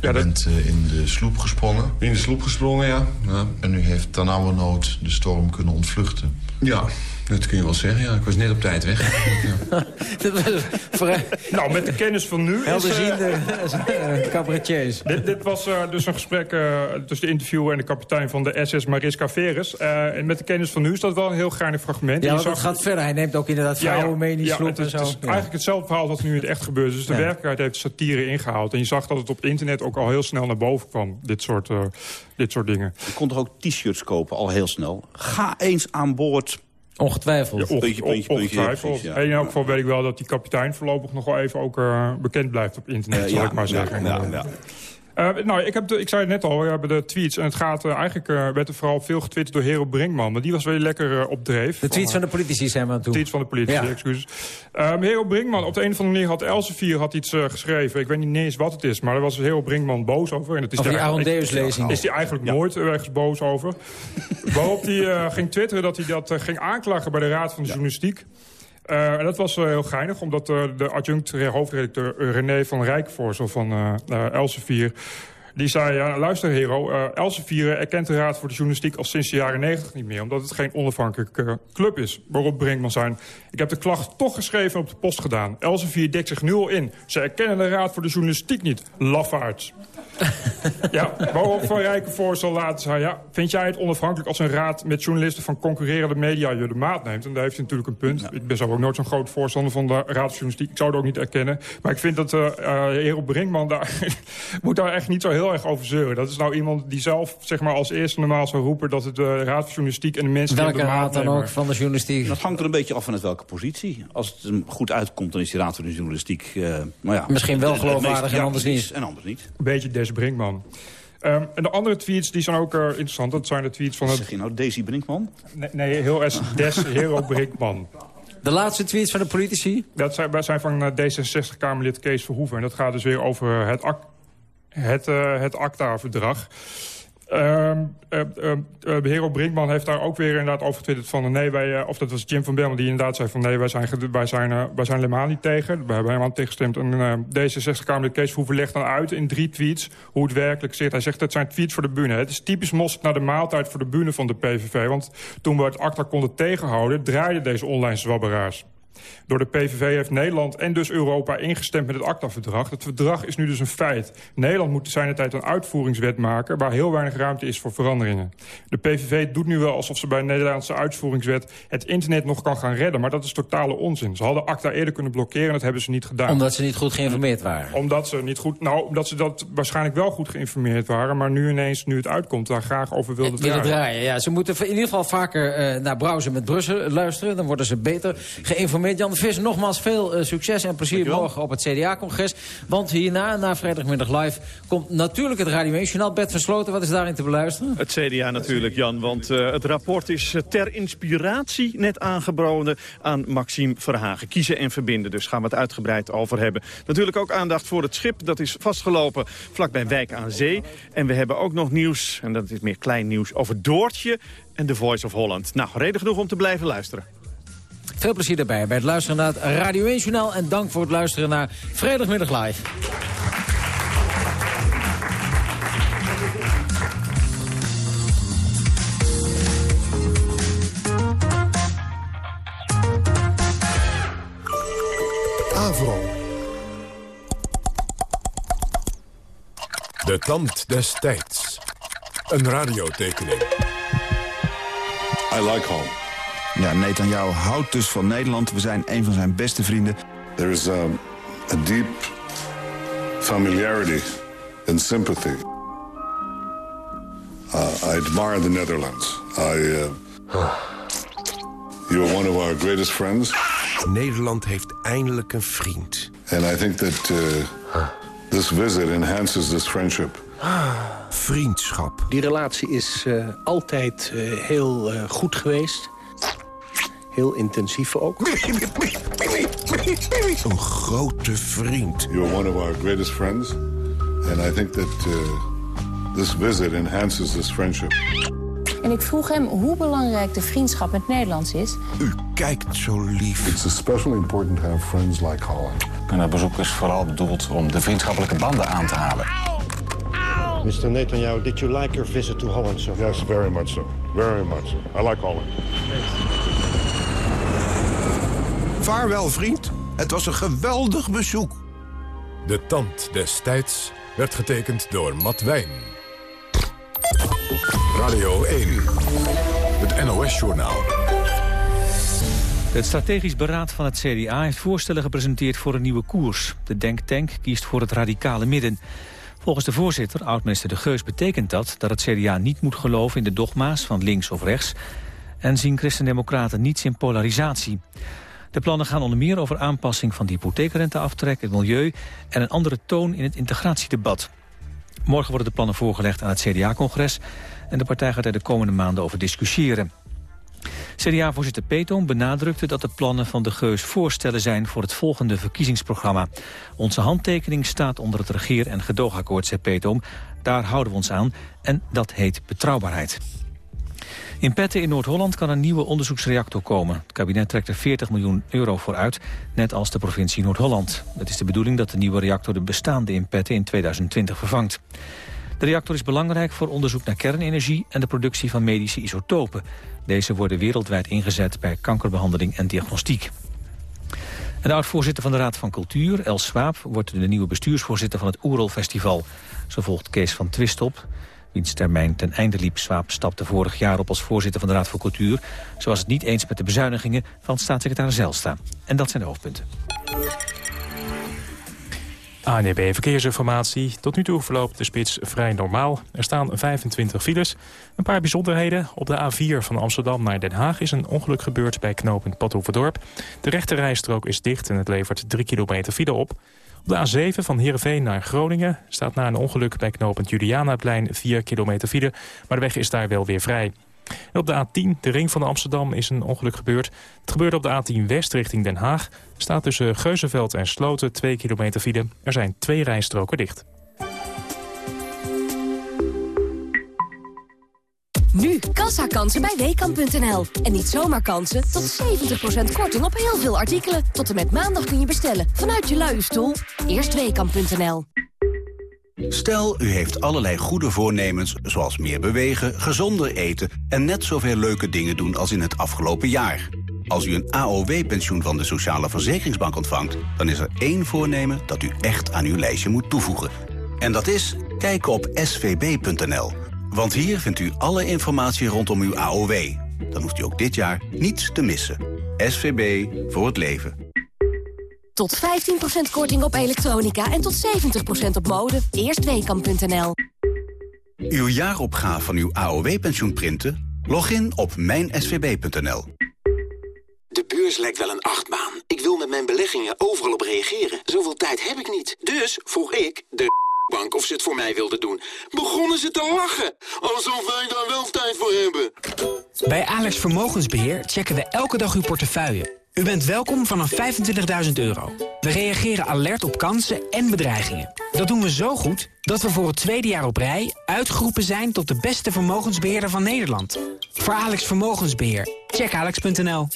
U bent eh, in de sloep gesprongen. In de sloep gesprongen, ja. ja. En u heeft ternauwernood de storm kunnen ontvluchten. Ja, dat kun je wel zeggen. Ja, ik was net op tijd weg. Ja. Dat was vrij Nou, met de kennis van nu... is, eh, helderziende eh, cabaretiers. Dit, dit was eh, dus een gesprek eh, tussen de interviewer en de kapitein van de SS Mariska Veres. Eh, en met de kennis van nu is dat wel een heel geinig fragment. Ja, zag- gaat verder. Hij neemt ook inderdaad vrouwen mee in die ja, sloep het en is, zo. het is Ja. eigenlijk hetzelfde verhaal wat nu in het echt gebeurt. Dus de Ja. werkelijkheid heeft satire ingehaald. En je zag dat het op internet ook al heel snel naar boven kwam. Dit soort, dit soort dingen. Je kon toch ook t-shirts kopen, al heel snel. Ga eens aan boord. Ongetwijfeld. Ja, onge- Puntje, puntje, on- puntje, ongetwijfeld. precies, ja. En in elk geval weet ik wel dat die kapitein voorlopig nog wel even ook eh, bekend blijft op internet, zal ja, ik maar zeggen. Eh, nou, ik, heb de, ik zei het net al, we hebben de tweets. En het gaat eh, eigenlijk, eh, werd er vooral veel getwitterd door Hero Brinkman. Maar die was weer lekker op dreef. De tweets van de politici zijn we aan het doen. Tweets van de politie, Ja. excuses. Um, Hero Brinkman, op de een of andere manier had Elsevier had iets geschreven. Ik weet niet eens wat het is, maar daar was Hero Brinkman boos over. En het is Over die Arondeus-lezing. Is hij eigenlijk nooit ergens boos over. Waarop hij eh, ging twitteren dat hij dat ging aanklagen bij de Raad van de Journalistiek. En dat was eh, heel geinig, omdat eh, de adjunct hoofdredacteur eh, René van Rijkvoorsel van eh eh, Elsevier... Die zei, ja, luister Hero, eh Elsevier erkent de Raad voor de Journalistiek al sinds de jaren 90 niet meer. Omdat het geen onafhankelijke eh, club is. Waarop Brinkman zijn. Ik heb de klacht toch geschreven en op de post gedaan. Elsevier dekt zich nu al in. Ze erkennen de Raad voor de Journalistiek niet. Lafaards. ja, waarop Van Rijkenvoorsel later zei... Ja, vind jij het onafhankelijk als een raad met journalisten van concurrerende media je de maat neemt? En daar heeft hij natuurlijk een punt. Ik ben zelf ook nooit zo'n groot voorstander van de Raad voor Journalistiek. Ik zou het ook niet erkennen. Maar ik vind dat eh eh Hero Brinkman daar moet daar echt niet zo heel erg over zeuren. Dat is nou iemand die zelf zeg maar, als eerste normaal zou roepen... dat het de Raad voor Journalistiek en de mensen... Welke de maat raad dan nemen- ook van de journalistiek? Dat hangt er een beetje af vanuit welke positie. Als het hem goed uitkomt, dan is die raad voor de journalistiek... eh, nou ja, Misschien wel het- het geloofwaardig meest- en ja, anders niet. En anders niet. Een beetje Des Brinkman. Ehm, en de andere tweets die zijn ook eh, interessant. Dat zijn de tweets van het... Zeg je nou Daisy Brinkman? Nee, nee heel es Des Hero Brinkman. De laatste tweets van de politici? Dat zijn, wij zijn van eh, D66-Kamerlid Kees Verhoeven. En dat gaat dus weer over het, ac- het, eh, het ACTA-verdrag. Ehm eh, eh, eh, Hero Brinkman heeft daar ook weer inderdaad over getwitterd van... nee, wij, eh, of dat was Jim van Belmen die inderdaad zei van... nee, wij zijn, wij zijn, wij zijn helemaal niet tegen. We hebben helemaal tegengestemd. En eh, D66-Kamerlid Kees Verhoeven legt dan uit in drie tweets... hoe het werkelijk zit. Hij zegt, het zijn tweets voor de bühne. Het is typisch mosterd naar de maaltijd voor de bühne van de PVV. Want toen we het ACTA konden tegenhouden... draaiden deze online zwabberaars. Door de PVV heeft Nederland en dus Europa ingestemd met het ACTA-verdrag. Het verdrag is nu dus een feit. Nederland moet zijn tijd een uitvoeringswet maken... waar heel weinig ruimte is voor veranderingen. De PVV doet nu wel alsof ze bij een Nederlandse uitvoeringswet... het internet nog kan gaan redden, maar dat is totale onzin. Ze hadden ACTA eerder kunnen blokkeren en dat hebben ze niet gedaan. Omdat ze niet goed geïnformeerd waren. Omdat ze niet goed... Nou, omdat ze dat waarschijnlijk wel goed geïnformeerd waren... maar nu ineens, nu het uitkomt, daar graag over wilden Willen draaien. draaien, ja. Ze moeten in ieder geval vaker eh, naar Browser met Brussel luisteren. Dan worden ze beter geïnformeerd. Jan de Vis, nogmaals veel eh, succes en plezier morgen op het CDA-congres. Want hierna, na vrijdagmiddag live, komt natuurlijk het Radio 1-journaal. Bert Versloten, wat is daarin te beluisteren? Het CDA natuurlijk, Jan, want eh, het rapport is eh, ter inspiratie net aangeboden aan Maxime Verhagen. Kiezen en verbinden, dus gaan we het uitgebreid over hebben. Natuurlijk ook aandacht voor het schip, dat is vastgelopen vlakbij Wijk aan Zee. En we hebben ook nog nieuws, en dat is meer klein nieuws, over Doortje en The Voice of Holland. Nou, reden genoeg om te blijven luisteren. Veel plezier daarbij bij het luisteren naar het Radio 1-journaal. En dank voor het luisteren naar Vrijdagmiddag Live. Avro. De tand des tijds. Een radiotekening. I like home. Ja, Netanyahu houdt dus van Nederland. We zijn een van zijn beste vrienden. There is a, a deep familiarity and sympathy. Uh, I admire the Netherlands. I, uh, you're one of our greatest friends. Nederland heeft eindelijk een vriend. And I think that uh, this visit enhances this friendship. Vriendschap. Die relatie is eh, altijd eh, heel eh, goed geweest. Heel intensief ook. Een grote vriend. You're one of our greatest friends. And I think that uh, this visit enhances this friendship. En ik vroeg hem hoe belangrijk de vriendschap met Nederlands is. U kijkt zo lief. It's especially important to have friends like Holland. En dat bezoek is vooral bedoeld om de vriendschappelijke banden aan te halen. Mr. Netanyahu, did you like your visit to Holland, sir? Yes, very much so. Very much so. I like Holland. Vaarwel, vriend. Het was een geweldig bezoek. De tand des tijds werd getekend door Matt Wijn. Radio 1. Het NOS-journaal. Het strategisch beraad van het CDA heeft voorstellen gepresenteerd voor een nieuwe koers. De denktank kiest voor het radicale midden. Volgens de voorzitter, oud-minister De Geus, betekent dat dat het CDA niet moet geloven in de dogma's van links of rechts en zien christendemocraten niets in polarisatie. De plannen gaan onder meer over aanpassing van de hypotheekrenteaftrek, het milieu en een andere toon in het integratiedebat. Morgen worden de plannen voorgelegd aan het CDA-congres en de partij gaat er de komende maanden over discussiëren. CDA-voorzitter Peetoom benadrukte dat de plannen van de Geus voorstellen zijn voor het volgende verkiezingsprogramma. Onze handtekening staat onder het regeer- en gedoogakkoord, zei Peetoom. Daar houden we ons aan en dat heet betrouwbaarheid. In Petten in Noord-Holland kan een nieuwe onderzoeksreactor komen. Het kabinet trekt er 40 miljoen euro voor uit, net als de provincie Noord-Holland. Het is de bedoeling dat de nieuwe reactor de bestaande in Petten in 2020 vervangt. De reactor is belangrijk voor onderzoek naar kernenergie en de productie van medische isotopen. Deze worden wereldwijd ingezet bij kankerbehandeling en diagnostiek. En de oud-voorzitter van de Raad van Cultuur, Els Swaap, wordt de nieuwe bestuursvoorzitter van het Oerol Festival. Zo volgt Kees van Twist op, wiens termijn ten einde liep. Swaap stapte vorig jaar op als voorzitter van de Raad voor Cultuur. Zo was het niet eens met de bezuinigingen van staatssecretaris Zelstra. En dat zijn de hoofdpunten. ANEB Verkeersinformatie. Tot nu toe verloopt de spits vrij normaal. Er staan 25 files. Een paar bijzonderheden. Op de A4 van Amsterdam naar Den Haag is een ongeluk gebeurd bij knooppunt Badhoevedorp. De rechte rijstrook is dicht en het levert 3 kilometer file op. Op de A7 van Heerenveen naar Groningen staat na een ongeluk bij knooppunt Julianaplein 4 kilometer file. Maar de weg is daar wel weer vrij. Op de A10, de ring van Amsterdam, is een ongeluk gebeurd. Het gebeurde op de A10 West richting Den Haag. Staat tussen Geuzenveld en Sloten 2 kilometer file. Er zijn twee rijstroken dicht. Nu kassakansen bij Weekamp.nl. En niet zomaar kansen, tot 70% korting op heel veel artikelen. Tot en met maandag kun je bestellen vanuit je luie stoel. Eerst Weekamp.nl. Stel, u heeft allerlei goede voornemens, zoals meer bewegen, gezonder eten... en net zoveel leuke dingen doen als in het afgelopen jaar. Als u een AOW-pensioen van de Sociale Verzekeringsbank ontvangt... dan is er één voornemen dat u echt aan uw lijstje moet toevoegen. En dat is kijken op svb.nl. Want hier vindt u alle informatie rondom uw AOW. Dan hoeft u ook dit jaar niets te missen. SVB voor het leven. Tot 15% korting op elektronica en tot 70% op mode. Eerst Weekamp.nl. Uw jaaropgave van uw AOW-pensioen printen? Log in op mijnsvb.nl. De beurs lijkt wel een achtbaan. Ik wil met mijn beleggingen overal op reageren. Zoveel tijd heb ik niet. Dus vroeg ik de bank of ze het voor mij wilden doen. Begonnen ze te lachen. Alsof wij daar wel tijd voor hebben. Bij Alex Vermogensbeheer checken we elke dag uw portefeuille. U bent welkom vanaf 25.000 euro. We reageren alert op kansen en bedreigingen. Dat doen we zo goed dat we voor het tweede jaar op rij... uitgeroepen zijn tot de beste vermogensbeheerder van Nederland. Voor Alex Vermogensbeheer. Check alex.nl.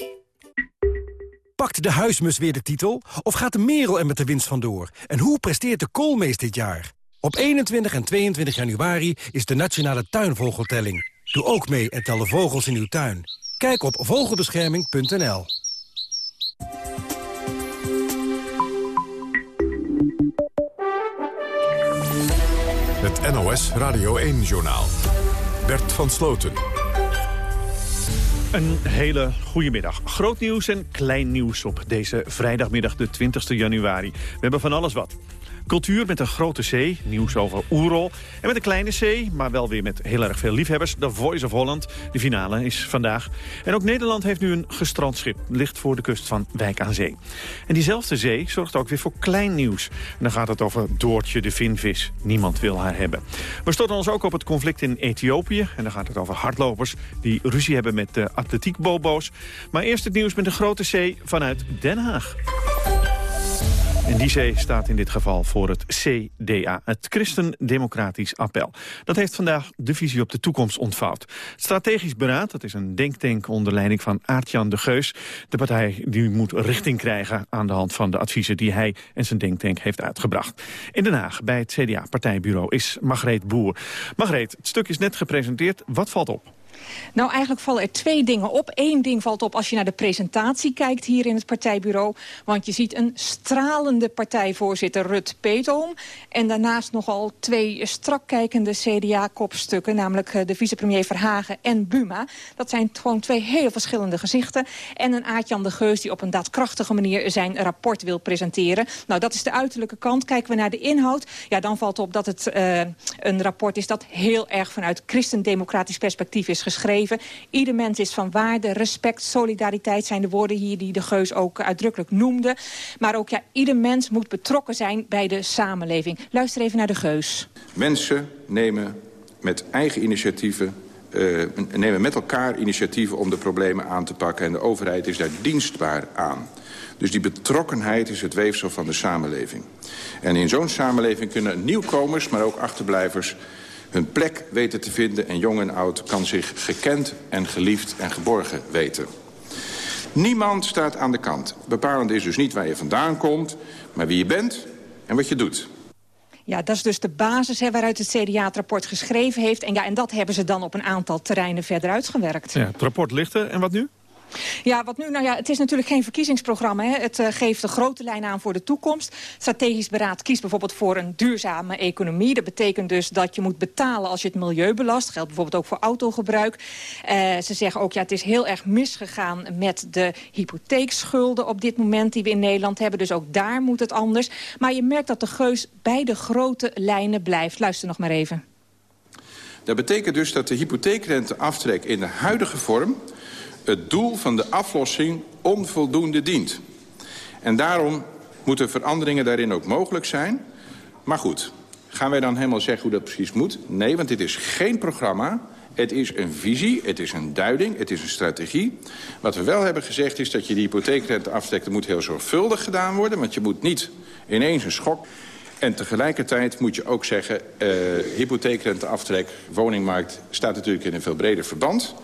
Pakt de huismus weer de titel? Of gaat de merel er met de winst vandoor? En hoe presteert de koolmees dit jaar? Op 21 en 22 januari is de Nationale Tuinvogeltelling. Doe ook mee en tel de vogels in uw tuin. Kijk op vogelbescherming.nl. Het NOS Radio 1-journaal. Bert van Sloten. Een hele goede middag. Groot nieuws en klein nieuws op deze vrijdagmiddag de 20 januari. We hebben van alles wat. Cultuur met een grote C, nieuws over Oerol. En met een kleine C, maar wel weer met heel erg veel liefhebbers... The Voice of Holland. De finale is vandaag. En ook Nederland heeft nu een gestrand schip. Ligt voor de kust van Wijk aan Zee. En diezelfde zee zorgt ook weer voor klein nieuws. En dan gaat het over Doortje de vinvis. Niemand wil haar hebben. We storten ons ook op het conflict in Ethiopië. En dan gaat het over hardlopers die ruzie hebben met de atletiekbobo's. Maar eerst het nieuws met een grote C vanuit Den Haag. En die C staat in dit geval voor het CDA, het Christen-Democratisch Appel. Dat heeft vandaag de visie op de toekomst ontvouwd. Strategisch Beraad, dat is een denktank onder leiding van Aartjan de Geus. De partij die moet richting krijgen aan de hand van de adviezen die hij en zijn denktank heeft uitgebracht. In Den Haag, bij het CDA-partijbureau, is Margreet Boer. Margreet, het stuk is net gepresenteerd. Wat valt op? Nou, eigenlijk vallen er twee dingen op. Eén ding valt op als je naar de presentatie kijkt hier in het partijbureau. Want je ziet een stralende partijvoorzitter Rut Peetoom. En daarnaast nogal twee strak kijkende CDA-kopstukken. Namelijk eh, de vicepremier Verhagen en Buma. Dat zijn gewoon twee heel verschillende gezichten. En een Aartjan de Geus die op een daadkrachtige manier zijn rapport wil presenteren. Nou, dat is de uiterlijke kant. Kijken we naar de inhoud, ja, dan valt op dat het uh, een rapport is... dat heel erg vanuit christendemocratisch perspectief is geschreven. Ieder mens is van waarde, respect, solidariteit zijn de woorden hier die de Geus ook uitdrukkelijk noemde. Maar ook ja, ieder mens moet betrokken zijn bij de samenleving. Luister even naar de Geus. Mensen nemen met eigen initiatieven uh, nemen met elkaar initiatieven om de problemen aan te pakken. En de overheid is daar dienstbaar aan. Dus die betrokkenheid is het weefsel van de samenleving. En in zo'n samenleving kunnen nieuwkomers, maar ook achterblijvers hun plek weten te vinden... en jong en oud kan zich gekend en geliefd en geborgen weten. Niemand staat aan de kant. Bepalend is dus niet waar je vandaan komt, maar wie je bent en wat je doet. Ja, dat is dus de basis hè, waaruit het CDA het rapport geschreven heeft. En, ja, en dat hebben ze dan op een aantal terreinen verder uitgewerkt. Ja, het rapport ligt er. En wat nu? Ja, wat nu? Nou ja, het is natuurlijk geen verkiezingsprogramma. Hè. Het uh, geeft de grote lijn aan voor de toekomst. Strategisch beraad kiest bijvoorbeeld voor een duurzame economie. Dat betekent dus dat je moet betalen als je het milieu belast. Dat geldt bijvoorbeeld ook voor autogebruik. Uh, ze zeggen ook, ja, het is heel erg misgegaan met de hypotheekschulden op dit moment die we in Nederland hebben. Dus ook daar moet het anders. Maar je merkt dat de geus bij de grote lijnen blijft. Luister nog maar even. Dat betekent dus dat de hypotheekrenteaftrek in de huidige vorm het doel van de aflossing onvoldoende dient. En daarom moeten veranderingen daarin ook mogelijk zijn. Maar goed, gaan wij dan helemaal zeggen hoe dat precies moet? Nee, want dit is geen programma. Het is een visie, het is een duiding, het is een strategie. Wat we wel hebben gezegd is dat je die hypotheekrente aftrekt... moet heel zorgvuldig gedaan worden, want je moet niet ineens een schok... En tegelijkertijd moet je ook zeggen, uh, hypotheekrenteaftrek, woningmarkt... staat natuurlijk in een veel breder verband.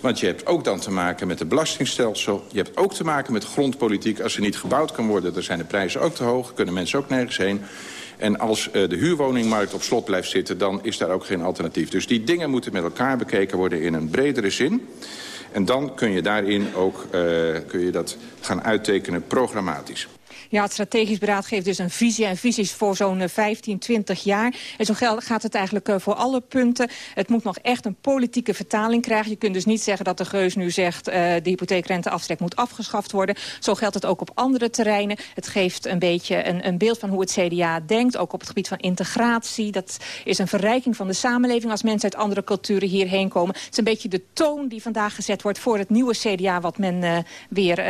Want je hebt ook dan te maken met het belastingstelsel. Je hebt ook te maken met grondpolitiek. Als er niet gebouwd kan worden, dan zijn de prijzen ook te hoog. Kunnen mensen ook nergens heen. En als uh, de huurwoningmarkt op slot blijft zitten, dan is daar ook geen alternatief. Dus die dingen moeten met elkaar bekeken worden in een bredere zin. En dan kun je daarin ook uh, kun je dat gaan uittekenen programmatisch. Ja, het strategisch beraad geeft dus een visie en visies voor zo'n 15, eh, 20 jaar. En zo gaat het eigenlijk eh, voor alle punten. Het moet nog echt een politieke vertaling krijgen. Je kunt dus niet zeggen dat de Geus nu zegt... Uh, de hypotheekrenteaftrek moet afgeschaft worden. Zo geldt het ook op andere terreinen. Het geeft een beetje een, een beeld van hoe het CDA denkt. Ook op het gebied van integratie. Dat is een verrijking van de samenleving als mensen uit andere culturen hierheen komen. Het is een beetje de toon die vandaag gezet wordt voor het nieuwe CDA... wat men weer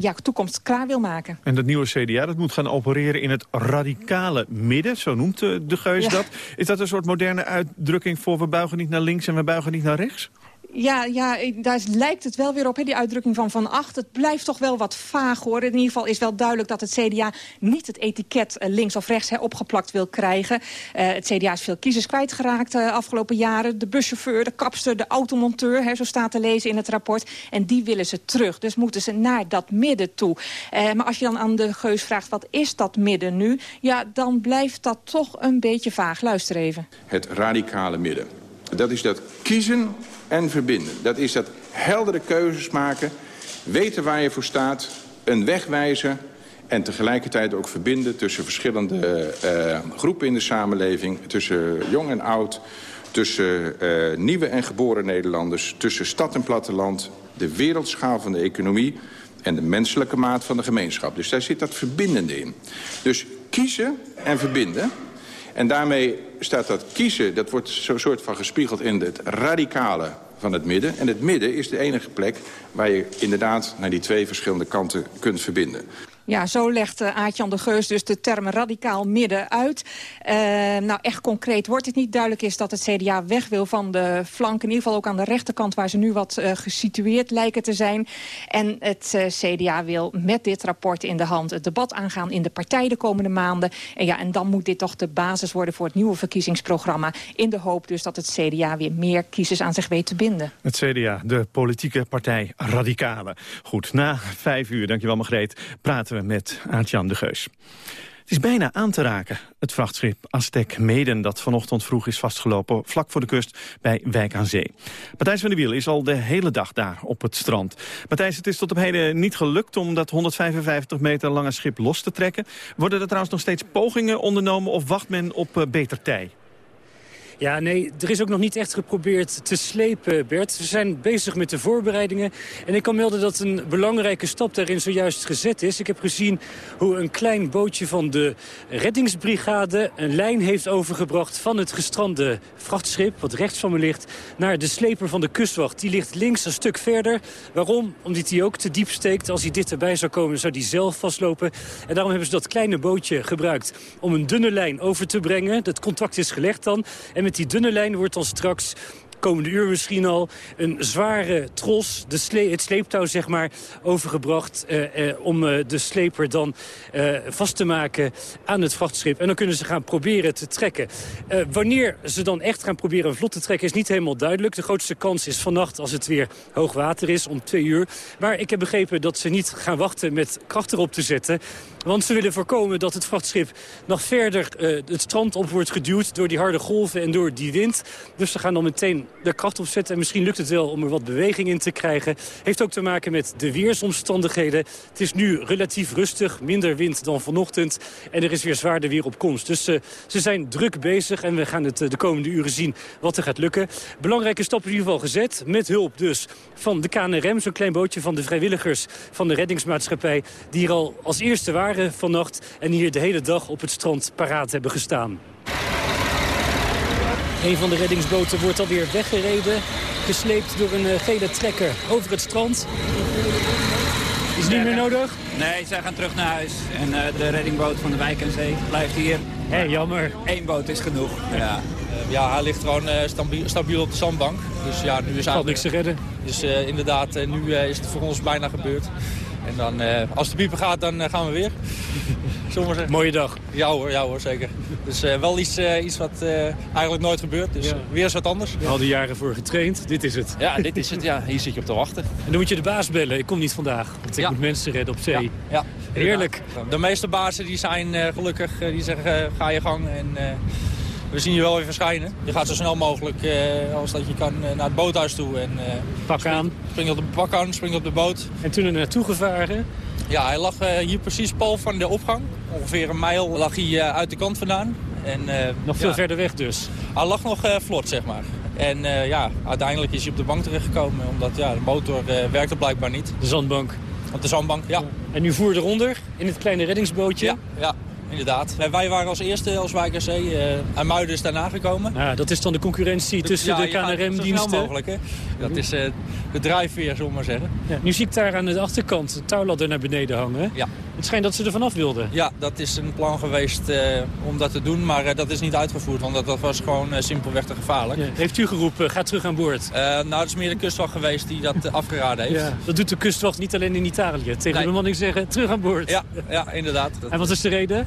ja, toekomst klaar wil maken. En dat nieuwe CDA dat moet gaan opereren in het radicale midden. Zo noemt de Geus dat. Is dat een soort moderne uitdrukking voor we buigen niet naar links en we buigen niet naar rechts? Ja, ja, daar lijkt het wel weer op, die uitdrukking van Van Acht. Het blijft toch wel wat vaag, hoor. In ieder geval is wel duidelijk dat het CDA niet het etiket eh, links of rechts opgeplakt wil krijgen. Uh, het CDA is veel kiezers kwijtgeraakt de uh, afgelopen jaren. De buschauffeur, de kapster, de automonteur, zo staat te lezen in het rapport. En die willen ze terug. Dus moeten ze naar dat midden toe. Maar als je dan aan de Geus vraagt, wat is dat midden nu? Ja, dan blijft dat toch een beetje vaag. Luister even. Het radicale midden. Dat is dat kiezen en verbinden. Dat is dat heldere keuzes maken, weten waar je voor staat, een weg wijzen... en tegelijkertijd ook verbinden tussen verschillende uh, groepen in de samenleving... tussen jong en oud, tussen uh, nieuwe en geboren Nederlanders... tussen stad en platteland, de wereldschaal van de economie... en de menselijke maat van de gemeenschap. Dus daar zit dat verbindende in. Dus kiezen en verbinden. En daarmee staat dat kiezen, dat wordt zo'n soort van gespiegeld in het radicale van het midden. En het midden is de enige plek waar je inderdaad naar die twee verschillende kanten kunt verbinden. Ja, zo legt uh, de Geus dus de termen radicaal midden uit. Uh, nou, echt concreet wordt het niet. Duidelijk is dat het CDA weg wil van de flank. In ieder geval ook aan de rechterkant waar ze nu wat uh, gesitueerd lijken te zijn. En het CDA wil met dit rapport in de hand het debat aangaan in de partij de komende maanden. En, ja, en dan moet dit toch de basis worden voor het nieuwe verkiezingsprogramma. In de hoop dus dat het CDA weer meer kiezers aan zich weet te binden. Het CDA, de politieke partij Radicale. Goed, na vijf uur, dankjewel Margreet, praten we met Aart-Jan de Geus. Het is bijna aan te raken, het vrachtschip Aztec Meden... dat vanochtend vroeg is vastgelopen vlak voor de kust bij Wijk aan Zee. Matthijs van der Wiel is al de hele dag daar op het strand. Matthijs, het is tot op heden niet gelukt om dat 155 meter lange schip los te trekken. Worden er trouwens nog steeds pogingen ondernomen of wacht men op uh, beter tij? Ja, nee, er is ook nog niet echt geprobeerd te slepen, Bert. We zijn bezig met de voorbereidingen. En ik kan melden dat een belangrijke stap daarin zojuist gezet is. Ik heb gezien hoe een klein bootje van de reddingsbrigade... een lijn heeft overgebracht van het gestrande vrachtschip... wat rechts van me ligt, naar de sleper van de kustwacht. Die ligt links een stuk verder. Waarom? Omdat hij ook te diep steekt. Als hij dichterbij zou komen, zou hij zelf vastlopen. En daarom hebben ze dat kleine bootje gebruikt... om een dunne lijn over te brengen. Het contract is gelegd dan. En met die dunne lijn wordt dan straks komende uur misschien al een zware tros, de het sleeptouw zeg maar, overgebracht... Uh, uh, om uh, de sleper dan vast te maken aan het vrachtschip. En dan kunnen ze gaan proberen te trekken. wanneer ze dan echt gaan proberen een vlot te trekken is niet helemaal duidelijk. De grootste kans is vannacht als het weer hoog water is, om twee uur. Maar ik heb begrepen dat ze niet gaan wachten met kracht erop te zetten... Want ze willen voorkomen dat het vrachtschip nog verder uh, het strand op wordt geduwd... door die harde golven en door die wind. Dus ze gaan dan meteen de kracht opzetten. En misschien lukt het wel om er wat beweging in te krijgen. Heeft ook te maken met de weersomstandigheden. Het is nu relatief rustig, minder wind dan vanochtend. En er is weer zwaarder weer op komst. Dus uh, ze zijn druk bezig en we gaan het uh, de komende uren zien wat er gaat lukken. Belangrijke stap in ieder geval gezet. Met hulp dus van de KNRM, zo'n klein bootje van de vrijwilligers van de reddingsmaatschappij... die er al als eerste waren vannacht en hier de hele dag op het strand paraat hebben gestaan. Een van de reddingsboten wordt alweer weggereden. Gesleept door een gele trekker over het strand. Is niet meer nodig? Nee, zij gaan terug naar huis. En uh, de reddingboot van de Wijk en Zee blijft hier. Hé, hey, jammer. Eén boot is genoeg. Ja, uh, ja hij ligt gewoon uh, stabiel, stabiel, op de zandbank. Dus ja, nu is Valt niks te redden. Dus inderdaad, nu is het voor ons bijna gebeurd. En dan, uh, als de pieper gaat, dan uh, gaan we weer. Mooie dag. Ja hoor, ja, hoor zeker. Dus uh, wel iets, iets wat eigenlijk nooit gebeurt. Dus ja. weer eens wat anders. Al die jaren voor getraind. Dit is het. Ja, dit is het. Ja. Hier zit je op te wachten. En dan moet je de baas bellen. Ik kom niet vandaag. Want ik ja. moet mensen redden op zee. Ja. Heerlijk. De meeste bazen die zijn gelukkig. die zeggen ga je gang. En, we zien je wel weer verschijnen. Je gaat zo snel mogelijk uh, als dat je kan uh, naar het boothuis toe. En, uh, pak aan. Spring op de pak aan, spring op de boot. En toen er naartoe gevaren? Ja, hij lag hier precies pal van de opgang. Ongeveer een mijl lag hij uit de kant vandaan. En, nog veel ja, verder weg dus? Hij lag nog vlot, zeg maar. En ja, uiteindelijk is hij op de bank terechtgekomen. Omdat ja, de motor werkte blijkbaar niet. De zandbank? Op de zandbank, ja. En nu voer eronder in het kleine reddingsbootje? Ja, ja inderdaad. Wij waren als eerste als Wijkerzee. Uh, en Muiden is daarna gekomen. Ja, dat is dan de concurrentie tussen ja, de KNRM-diensten? Zo mogelijk, hè. Dat is uh, de drijfveer, zullen we maar zeggen. Ja, nu zie ik daar aan de achterkant de touwladder naar beneden hangen. Ja. Het schijnt dat ze er vanaf wilden. Ja, dat is een plan geweest uh, om dat te doen, maar dat is niet uitgevoerd. Want dat, dat was gewoon simpelweg te gevaarlijk. Ja. Heeft u geroepen, ga terug aan boord? nou, het is meer de kustwacht geweest die dat afgeraden heeft. Ja, dat doet de kustwacht niet alleen in Italië. Tegen nee. de zeggen, terug aan boord. Ja, ja inderdaad. En wat is de reden?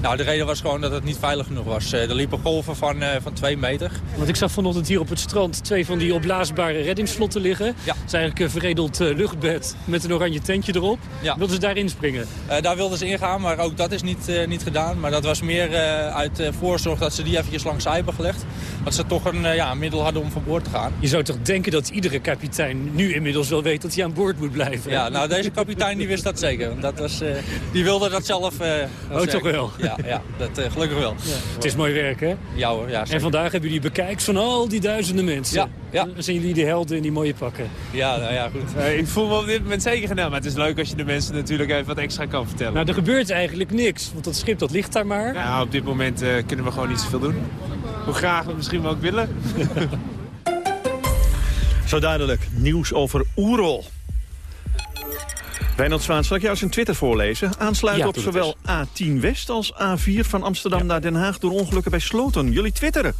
Nou, de reden was gewoon dat het niet veilig genoeg was. er liepen golven van, uh, van twee meter. Want ik zag vanochtend hier op het strand twee van die opblaasbare reddingsvlotten liggen. Ja. Het is eigenlijk een verredeld uh, luchtbed met een oranje tentje erop. Ja. Wilden ze daarin springen? Daar wilden ze ingaan, maar ook dat is niet, niet gedaan. Maar dat was meer uit voorzorg dat ze die eventjes langs zij hebben gelegd. Dat ze toch een, ja, middel hadden om van boord te gaan. Je zou toch denken dat iedere kapitein nu inmiddels wel weet dat hij aan boord moet blijven? Ja, nou deze kapitein die wist dat zeker. Dat was, die wilde dat zelf. oh, toch wel? Ja. Ja, ja dat, uh, gelukkig wel. Ja. Het is mooi werk, hè? Ja hoor, ja, En vandaag hebben jullie bekijks van al die duizenden mensen. Ja, ja. Dan zijn jullie de helden in die mooie pakken. Ja, nou ja, goed. Uh, ik voel me op dit moment zeker gedaan, maar het is leuk als je de mensen natuurlijk even wat extra kan vertellen. Nou, er gebeurt eigenlijk niks, want dat schip dat ligt daar maar. Ja, op dit moment uh, kunnen we gewoon niet zoveel doen. Hoe graag we misschien wel ook willen. Zo duidelijk, nieuws over Oerol. Wijnald Zwaan, zal ik jou eens een Twitter voorlezen? Aansluiten op zowel A10 West als A4 van Amsterdam naar Den Haag... door ongelukken bij Sloten. Jullie twitteren.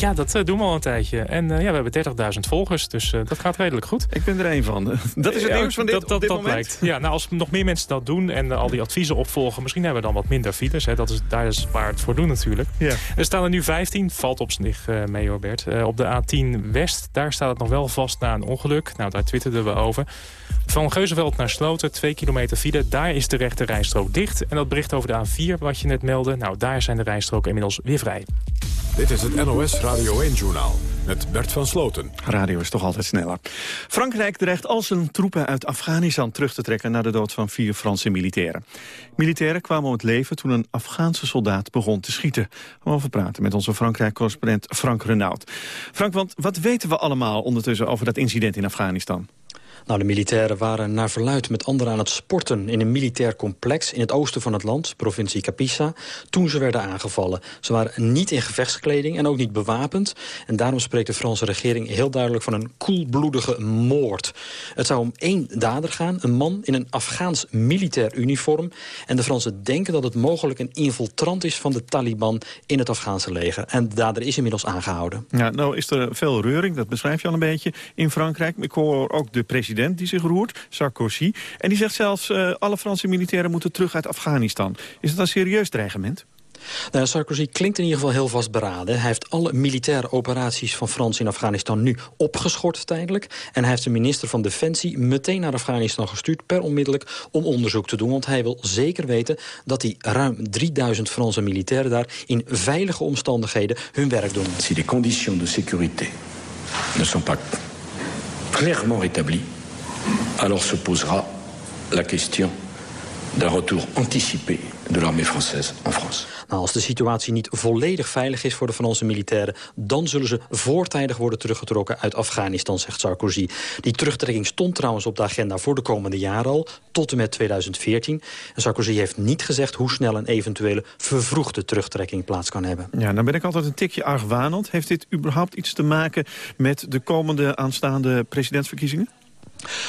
Ja, dat uh, doen we al een tijdje. En uh, ja, we hebben 30.000 volgers, dus uh, dat gaat redelijk goed. Ik ben er één van. Dat is het nieuws van dit, dat, dat, dit dat moment? Lijkt. Ja, nou, als nog meer mensen dat doen en al die adviezen opvolgen... misschien hebben we dan wat minder files. Hè. Dat is, daar is waar het voor doen natuurlijk. Ja. Er staan er nu 15, valt op zich mee hoor Bert. op de A10 West, daar staat het nog wel vast na een ongeluk. Nou, daar twitterden we over. Van Geuzenveld naar Sloten, 2 kilometer file. Daar is de rechte rijstrook dicht. En dat bericht over de A4 wat je net meldde. Nou, daar zijn de rijstroken inmiddels weer vrij. Dit is het NOS Radio 1-journaal met Bert van Sloten. Radio is toch altijd sneller. Frankrijk dreigt al zijn troepen uit Afghanistan terug te trekken... na de dood van vier Franse militairen. Militairen kwamen om het leven toen een Afghaanse soldaat begon te schieten. We over praten met onze Frankrijk-correspondent Frank Renaud. Frank, want wat weten we allemaal ondertussen over dat incident in Afghanistan? Nou, de militairen waren naar verluid met anderen aan het sporten... in een militair complex in het oosten van het land, provincie Capisa... toen ze werden aangevallen. Ze waren niet in gevechtskleding en ook niet bewapend. En daarom spreekt de Franse regering heel duidelijk... van een koelbloedige moord. Het zou om één dader gaan, een man in een Afghaans militair uniform. En de Fransen denken dat het mogelijk een infiltrant is... van de Taliban in het Afghaanse leger. En de dader is inmiddels aangehouden. Ja, nou is er veel reuring, dat beschrijf je al een beetje, in Frankrijk. Ik hoor ook de president die zich roert, Sarkozy. En die zegt zelfs, uh, alle Franse militairen moeten terug uit Afghanistan. Is dat een serieus dreigement? Nou, Sarkozy klinkt in ieder geval heel vastberaden. Hij heeft alle militaire operaties van Frans in Afghanistan nu opgeschort tijdelijk. En hij heeft de minister van Defensie meteen naar Afghanistan gestuurd... per onmiddellijk om onderzoek te doen. Want hij wil zeker weten dat die ruim 3000 Franse militairen daar... in veilige omstandigheden hun werk doen. Si les conditions de sécurité ne sont pas clairement rétablies alors se posera la question d'un retour anticipé de l'armée française en France. Nou, als de situatie niet volledig veilig is voor de Franse militairen... dan zullen ze voortijdig worden teruggetrokken uit Afghanistan, zegt Sarkozy. Die terugtrekking stond trouwens op de agenda voor de komende jaren al... tot en met 2014. En Sarkozy heeft niet gezegd hoe snel een eventuele vervroegde terugtrekking plaats kan hebben. Ja, dan ben ik altijd een tikje argwanend. Heeft dit überhaupt iets te maken met de komende aanstaande presidentsverkiezingen?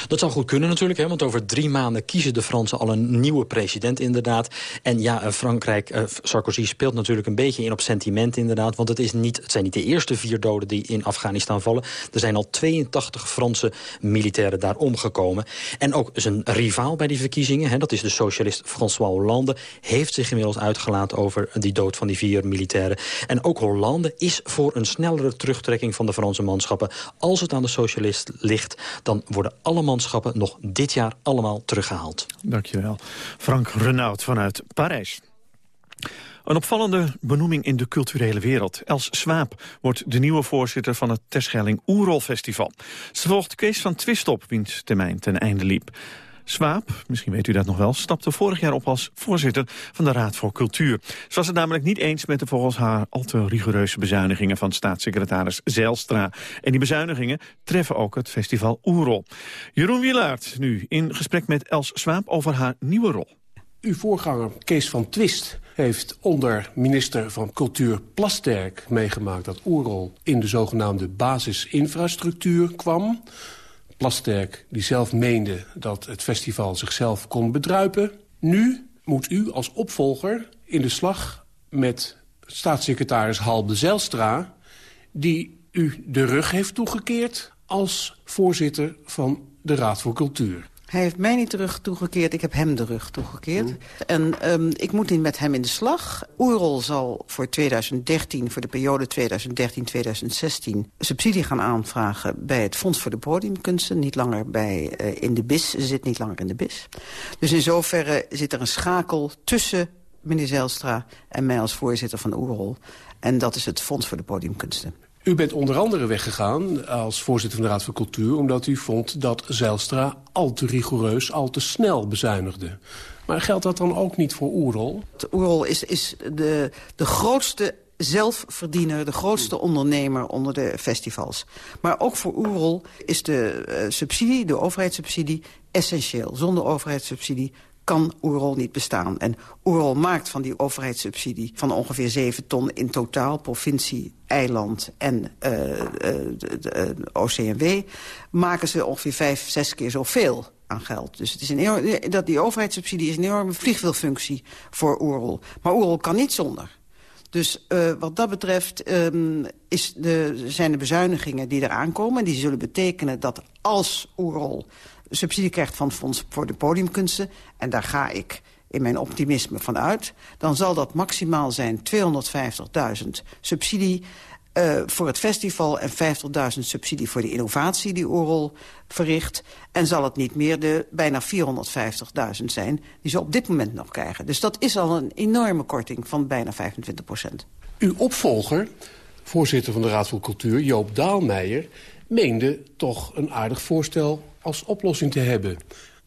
Dat zou goed kunnen natuurlijk, hè, want over drie maanden kiezen de Fransen al een nieuwe president inderdaad. En ja, Frankrijk, uh, Sarkozy speelt natuurlijk een beetje in op sentiment inderdaad, want het, is niet, het zijn niet de eerste vier doden die in Afghanistan vallen. Er zijn al 82 Franse militairen daar omgekomen. En ook zijn rivaal bij die verkiezingen, hè, dat is de socialist François Hollande, heeft zich inmiddels uitgelaten over die dood van die vier militairen. En ook Hollande is voor een snellere terugtrekking van de Franse manschappen. Als het aan de socialist ligt, dan worden alle manschappen nog dit jaar allemaal teruggehaald. Dankjewel. Frank Renaud vanuit Parijs. Een opvallende benoeming in de culturele wereld. Els Swaap wordt de nieuwe voorzitter van het Terschelling Oerol Festival. Ze volgt Kees van Twist op, wiens termijn ten einde liep. Swaap, misschien weet u dat nog wel, stapte vorig jaar op als voorzitter van de Raad voor Cultuur. Ze was het namelijk niet eens met de volgens haar al te rigoureuze bezuinigingen van staatssecretaris Zijlstra. En die bezuinigingen treffen ook het festival Oerol. Jeroen Wielaert nu in gesprek met Els Swaap over haar nieuwe rol. Uw voorganger Kees van Twist heeft onder minister van Cultuur Plasterk meegemaakt dat Oerol in de zogenaamde basisinfrastructuur kwam. Plasterk die zelf meende dat het festival zichzelf kon bedruipen. Nu moet u als opvolger in de slag met staatssecretaris Halbe Zijlstra... die u de rug heeft toegekeerd als voorzitter van de Raad voor Cultuur. Hij heeft mij niet de rug toegekeerd, ik heb hem de rug toegekeerd. En um, ik moet niet met hem in de slag. Oerol zal voor 2013, voor de periode 2013-2016... subsidie gaan aanvragen bij het Fonds voor de Podiumkunsten. Niet langer bij, uh, in de BIS, ze zit niet langer in de BIS. Dus in zoverre zit er een schakel tussen meneer Zijlstra... en mij als voorzitter van Oerol. En dat is het Fonds voor de Podiumkunsten. U bent onder andere weggegaan als voorzitter van de Raad van Cultuur... omdat u vond dat Zijlstra al te rigoureus, al te snel bezuinigde. Maar geldt dat dan ook niet voor Oerol? Oerol is, is de, de grootste zelfverdiener, de grootste ondernemer onder de festivals. Maar ook voor Oerol is de uh, subsidie, de overheidssubsidie, essentieel. Zonder overheidssubsidie kan Oerol niet bestaan. En Oerol maakt van die overheidssubsidie van ongeveer 7 ton in totaal... provincie, eiland en uh, de, de, OCMW... maken ze ongeveer vijf, zes keer zoveel aan geld. Dus het is een dat die overheidssubsidie is een enorme vliegwielfunctie voor Oerol. Maar Oerol kan niet zonder. Dus wat dat betreft um, is de, zijn de bezuinigingen die eraan komen... die zullen betekenen dat als Oerol subsidie krijgt van Fonds voor de Podiumkunsten... en daar ga ik in mijn optimisme van uit... dan zal dat maximaal zijn 250.000 subsidie uh, voor het festival... en 50.000 subsidie voor de innovatie die Oerol verricht. En zal het niet meer de bijna 450.000 zijn die ze op dit moment nog krijgen. Dus dat is al een enorme korting van bijna 25 procent. Uw opvolger, voorzitter van de Raad voor Cultuur, Joop Daalmeijer... meende toch een aardig voorstel als oplossing te hebben.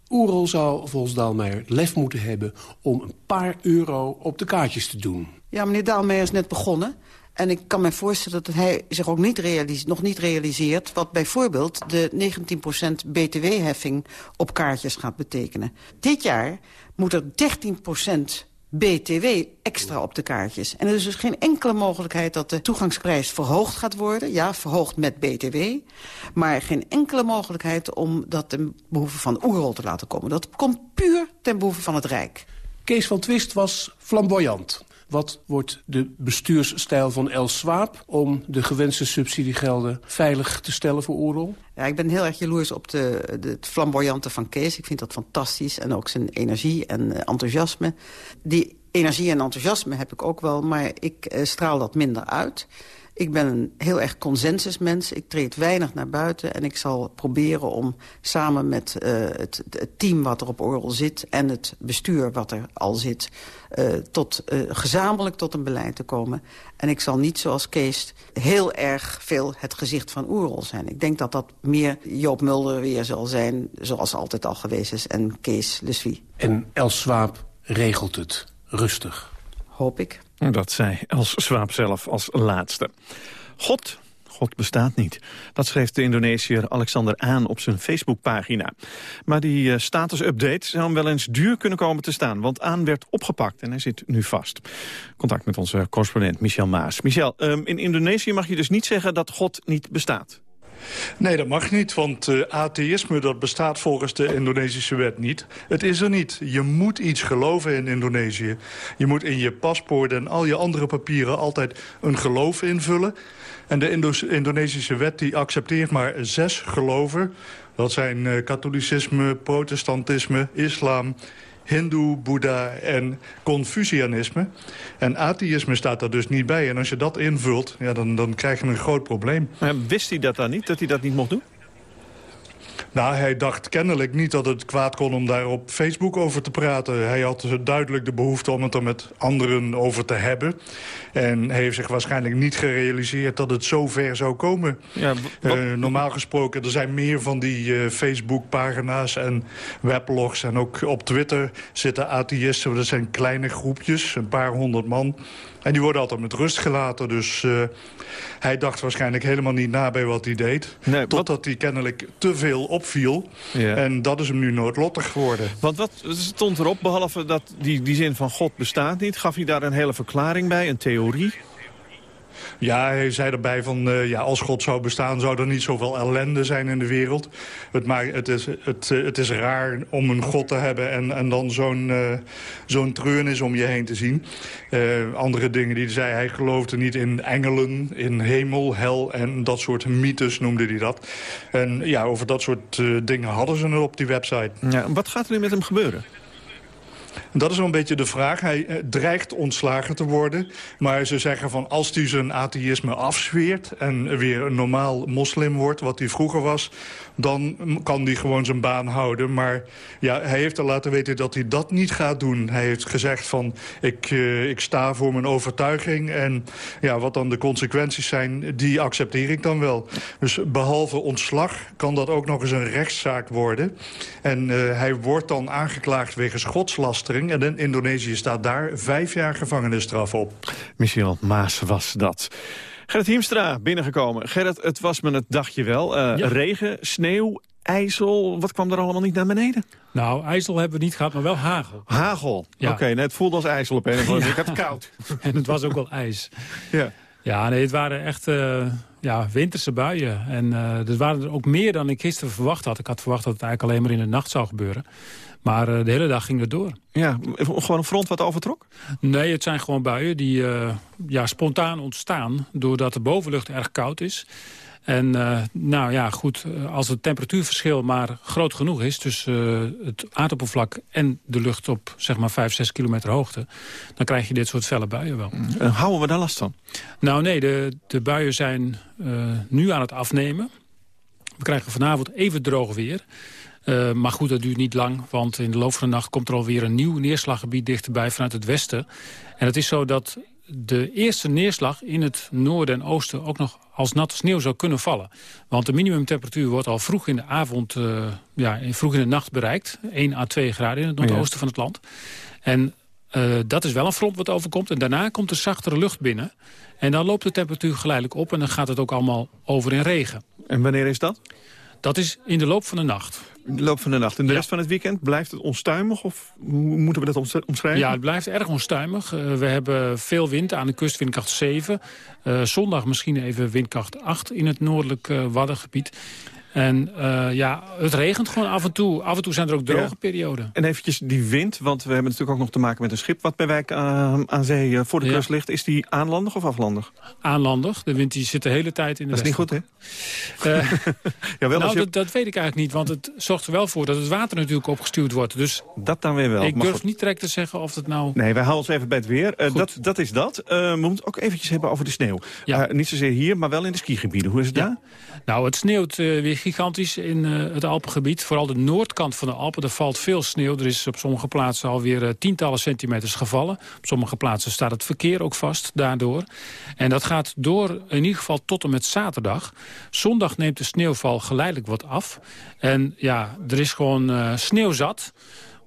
Oerol zou volgens Daalmeijer lef moeten hebben om een paar euro op de kaartjes te doen. Ja, meneer Daalmeijer is net begonnen. En ik kan me voorstellen dat hij zich ook niet nog niet realiseert... wat bijvoorbeeld de 19% btw-heffing op kaartjes gaat betekenen. Dit jaar moet er 13% BTW extra op de kaartjes. En er is dus geen enkele mogelijkheid dat de toegangsprijs verhoogd gaat worden. Ja, verhoogd met BTW. Maar geen enkele mogelijkheid om dat ten behoeve van Oerol te laten komen. Dat komt puur ten behoeve van het Rijk. Kees van Twist was flamboyant. Wat wordt de bestuursstijl van El Swaap... om de gewenste subsidiegelden veilig te stellen voor Oerol? Ja, ik ben heel erg jaloers op de, de, het flamboyante van Kees. Ik vind dat fantastisch. En ook zijn energie en uh, enthousiasme. Die energie en enthousiasme heb ik ook wel, maar ik uh, straal dat minder uit. Ik ben een heel erg consensusmens. Ik treed weinig naar buiten. En ik zal proberen om samen met uh, het, team wat er op Orgel zit... en het bestuur wat er al zit... Uh, tot, gezamenlijk tot een beleid te komen. En ik zal niet zoals Kees heel erg veel het gezicht van Oerol zijn. Ik denk dat dat meer Joop Mulder weer zal zijn... zoals altijd al geweest is, en Kees Leswie. En Els Swaap regelt het rustig. Hoop ik. Dat zei Els Swaap zelf als laatste. God, God bestaat niet. Dat schreef de Indonesiër Alexander Aan op zijn Facebookpagina. Maar die uh, status-update zou hem wel eens duur kunnen komen te staan... want Aan werd opgepakt en hij zit nu vast. Contact met onze correspondent Michel Maas. Michel, um, in Indonesië mag je dus niet zeggen dat God niet bestaat. Nee, dat mag niet, want uh, atheïsme dat bestaat volgens de Indonesische wet niet. Het is er niet. Je moet iets geloven in Indonesië. Je moet in je paspoort en al je andere papieren altijd een geloof invullen. En de Indo Indonesische wet die accepteert maar zes geloven. Dat zijn uh, katholicisme, protestantisme, islam, hindoe, boeddha en Confucianisme. En atheïsme staat er dus niet bij. En als je dat invult, ja, dan, dan krijg je een groot probleem. Maar wist hij dat dan niet, dat hij dat niet mocht doen? Nou, hij dacht kennelijk niet dat het kwaad kon om daar op Facebook over te praten. Hij had duidelijk de behoefte om het er met anderen over te hebben. En heeft zich waarschijnlijk niet gerealiseerd dat het zo ver zou komen. Ja, uh, normaal gesproken, er zijn meer van die uh, Facebook-pagina's en weblogs. En ook op Twitter zitten atheïsten. Dat zijn kleine groepjes, een paar honderd man. En die worden altijd met rust gelaten. Dus uh, hij dacht waarschijnlijk helemaal niet na bij wat hij deed. Nee, totdat wat... hij kennelijk te veel opviel. Ja. En dat is hem nu noodlottig geworden. Want wat stond erop, behalve dat die, die zin van God bestaat niet... gaf hij daar een hele verklaring bij, een theorie? Ja, hij zei erbij van, uh, ja, als God zou bestaan... zou er niet zoveel ellende zijn in de wereld. Het, maar het, is, het, uh, het is raar om een God te hebben... en, en dan zo'n uh, zo'n treurnis om je heen te zien. andere dingen die hij zei, hij geloofde niet in engelen... in hemel, hel en dat soort mythes noemde hij dat. En ja, over dat soort dingen hadden ze het op die website. Ja, wat gaat er nu met hem gebeuren? Dat is wel een beetje de vraag. Hij eh, dreigt ontslagen te worden. Maar ze zeggen van als hij zijn atheïsme afzweert... en weer een normaal moslim wordt, wat hij vroeger was dan kan hij gewoon zijn baan houden. Maar ja, hij heeft al laten weten dat hij dat niet gaat doen. Hij heeft gezegd van, ik, uh, ik sta voor mijn overtuiging... en ja, wat dan de consequenties zijn, die accepteer ik dan wel. Dus behalve ontslag kan dat ook nog eens een rechtszaak worden. En uh, hij wordt dan aangeklaagd wegens godslastering... en in Indonesië staat daar vijf jaar gevangenisstraf op. Michel Maas was dat. Gerrit Hiemstra, binnengekomen. Gerrit, het was me het dagje wel. Uh, Regen, sneeuw, ijzel, wat kwam er allemaal niet naar beneden? Nou, ijzel hebben we niet gehad, maar wel hagel. Hagel, ja. oké. Okay, het voelde als ijzel op een of andere Ik had het koud. en het was ook wel ijs. Ja. Ja, nee, het waren echt uh, ja, winterse buien. En uh, er waren er ook meer dan ik gisteren verwacht had. Ik had verwacht dat het eigenlijk alleen maar in de nacht zou gebeuren. Maar uh, de hele dag ging het door. Ja, gewoon een front wat overtrok? Nee, het zijn gewoon buien die uh, ja, spontaan ontstaan... doordat de bovenlucht erg koud is. En uh, nou ja, goed, als het temperatuurverschil maar groot genoeg is... tussen het aardoppervlak en de lucht op zeg maar 5, 6 kilometer hoogte... dan krijg je dit soort felle buien wel. En houden we daar last van? Nou nee, de, de buien zijn nu aan het afnemen. We krijgen vanavond even droog weer... Uh, maar goed, dat duurt niet lang, want in de loop van de nacht komt er alweer een nieuw neerslaggebied dichterbij vanuit het westen. En het is zo dat de eerste neerslag in het noorden en oosten ook nog als natte sneeuw zou kunnen vallen. Want de minimumtemperatuur wordt al vroeg in de avond, uh, ja, vroeg in de nacht bereikt. 1 à 2 graden in het noordoosten van het land. En uh, dat is wel een front wat overkomt. En daarna komt er zachtere lucht binnen. En dan loopt de temperatuur geleidelijk op en dan gaat het ook allemaal over in regen. En wanneer is dat? Dat is in de loop van de nacht. In de loop van de nacht. En de rest van het weekend blijft het onstuimig? Of hoe moeten we dat omschrijven? Ja, het blijft erg onstuimig. Uh, we hebben veel wind aan de kust, windkracht 7. Uh, zondag misschien even windkracht 8 in het noordelijk uh, Waddengebied. En uh, ja, het regent gewoon af en toe. Af en toe zijn er ook droge ja. perioden. En eventjes die wind, want we hebben natuurlijk ook nog te maken met een schip... wat bij wijk uh, aan zee uh, voor de ja. kust ligt. Is die aanlandig of aflandig? Aanlandig. De wind die zit de hele tijd in de Dat is niet goed, hè? ja, wel nou, je... dat, dat, weet ik eigenlijk niet. Want het zorgt er wel voor dat het water natuurlijk opgestuurd wordt. Dus dat dan weer wel. Ik durf goed. niet direct te zeggen of het nou... Nee, wij houden ons even bij het weer. dat, dat is dat. we moeten ook eventjes hebben over de sneeuw. Ja. niet zozeer hier, maar wel in de skigebieden. Hoe is het daar? Nou, het sneeuwt weer gigantisch in uh, het Alpengebied. Vooral de noordkant van de Alpen, er valt veel sneeuw. Er is op sommige plaatsen alweer uh, tientallen centimeters gevallen. Op sommige plaatsen staat het verkeer ook vast daardoor. En dat gaat door in ieder geval tot en met zaterdag. Zondag neemt de sneeuwval geleidelijk wat af. En ja, er is gewoon sneeuw zat.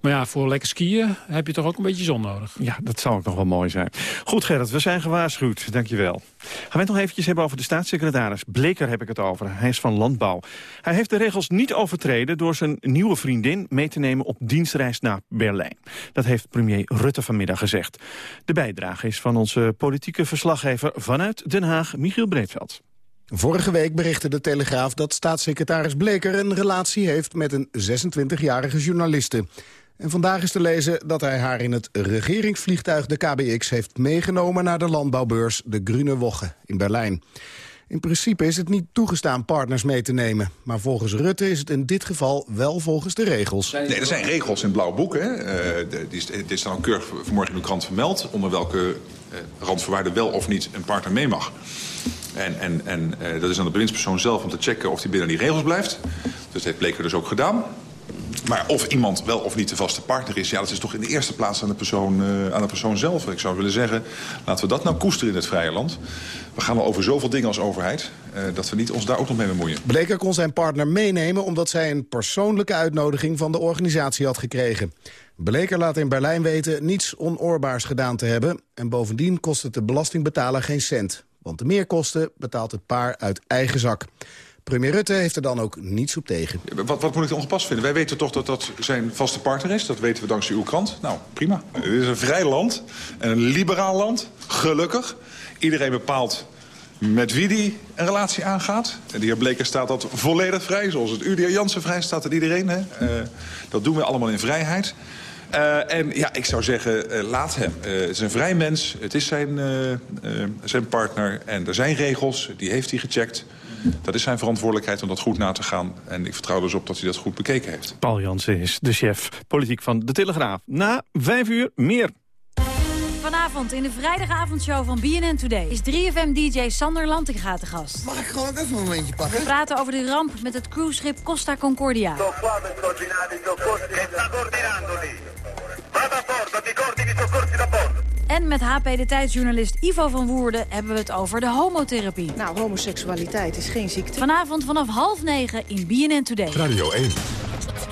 Maar ja, voor lekker skiën heb je toch ook een beetje zon nodig. Ja, dat zou ook nog wel mooi zijn. Goed Gerrit, we zijn gewaarschuwd. Dankjewel. Gaan we het nog eventjes hebben over de staatssecretaris. Bleker heb ik het over. Hij is van Landbouw. Hij heeft de regels niet overtreden door zijn nieuwe vriendin mee te nemen op dienstreis naar Berlijn. Dat heeft premier Rutte vanmiddag gezegd. De bijdrage is van onze politieke verslaggever vanuit Den Haag, Michiel Breedveld. Vorige week berichtte de Telegraaf dat staatssecretaris Bleker een relatie heeft met een 26-jarige journaliste. En vandaag is te lezen dat hij haar in het regeringsvliegtuig de KBX heeft meegenomen naar de landbouwbeurs de Grüne Woche in Berlijn. In principe is het niet toegestaan partners mee te nemen. Maar volgens Rutte is het in dit geval wel volgens de regels. Nee, er zijn regels in blauw boek. Hè. Uh, dit is dan keurig vanmorgen in de krant vermeld... onder welke uh, randvoorwaarden wel of niet een partner mee mag. En, en, en uh, dat is aan de bewindspersoon zelf om te checken of hij binnen die regels blijft. Dus dat heeft Bleker dus ook gedaan. Maar of iemand wel of niet de vaste partner is... ja, dat is toch in de eerste plaats aan de persoon, uh, aan de persoon zelf. Ik zou willen zeggen, laten we dat nou koesteren in het vrije land. We gaan wel over zoveel dingen als overheid... Uh, dat we niet ons daar ook nog mee bemoeien. Bleker kon zijn partner meenemen... omdat zij een persoonlijke uitnodiging van de organisatie had gekregen. Bleker laat in Berlijn weten niets onoorbaars gedaan te hebben... en bovendien kost het de belastingbetaler geen cent. Want de meerkosten betaalt het paar uit eigen zak. Premier Rutte heeft er dan ook niets op tegen. Wat, wat moet ik ongepast vinden? Wij weten toch dat dat zijn vaste partner is. Dat weten we dankzij uw krant. Nou, prima. Het is een vrij land en een liberaal land. Gelukkig. Iedereen bepaalt met wie die een relatie aangaat. En de heer Bleker staat dat volledig vrij. Zoals het u, de heer Jansen, vrij staat het iedereen. Hè? Uh, dat doen we allemaal in vrijheid. Uh, en ja, ik zou zeggen, uh, laat hem. Het is een vrij mens, het is zijn, zijn partner en er zijn regels, die heeft hij gecheckt. Dat is zijn verantwoordelijkheid om dat goed na te gaan. En ik vertrouw dus op dat hij dat goed bekeken heeft. Paul Jansen is de chef politiek van De Telegraaf. Na vijf uur meer. Vanavond in de vrijdagavondshow van BNN Today is 3FM-dj Sander Lantinga te gast. Mag ik gewoon even een momentje pakken? We praten over de ramp met het cruiseschip Costa Concordia. En met HP de tijdsjournalist Ivo van Woerden hebben we het over de homotherapie. Nou, homoseksualiteit is geen ziekte. Vanavond vanaf half negen in BNN Today. Radio 1.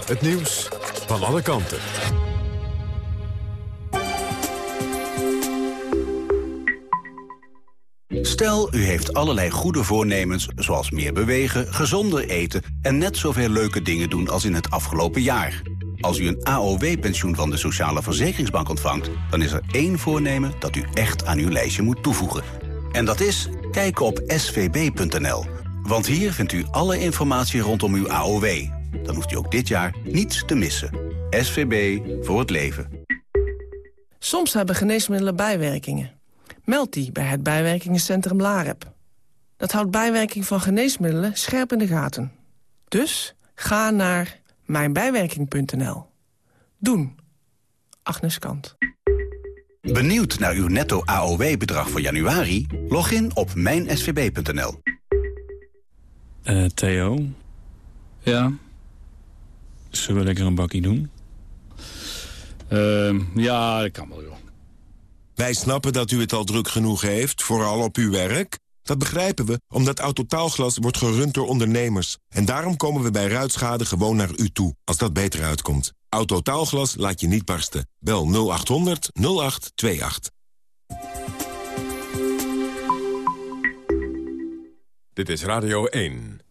Het nieuws van alle kanten. Stel, u heeft allerlei goede voornemens, zoals meer bewegen, gezonder eten... en net zoveel leuke dingen doen als in het afgelopen jaar. Als u een AOW-pensioen van de Sociale Verzekeringsbank ontvangt... dan is er één voornemen dat u echt aan uw lijstje moet toevoegen. En dat is kijken op svb.nl. Want hier vindt u alle informatie rondom uw AOW. Dan hoeft u ook dit jaar niets te missen. SVB voor het leven. Soms hebben geneesmiddelen bijwerkingen. Meld die bij het bijwerkingencentrum LAREP. Dat houdt bijwerking van geneesmiddelen scherp in de gaten. Dus ga naar mijnbijwerking.nl. Doen. Agnes Kant. Benieuwd naar uw netto AOW-bedrag voor januari? Log in op mijnsvb.nl. Eh, Theo? Ja? Zullen we lekker een bakkie doen? Uh, ja, dat kan wel, joh. Wij snappen dat u het al druk genoeg heeft, vooral op uw werk. Dat begrijpen we, omdat Autotaalglas wordt gerund door ondernemers. En daarom komen we bij ruitschade gewoon naar u toe, als dat beter uitkomt. Autotaalglas laat je niet barsten. Bel 0800 0828. Dit is Radio 1.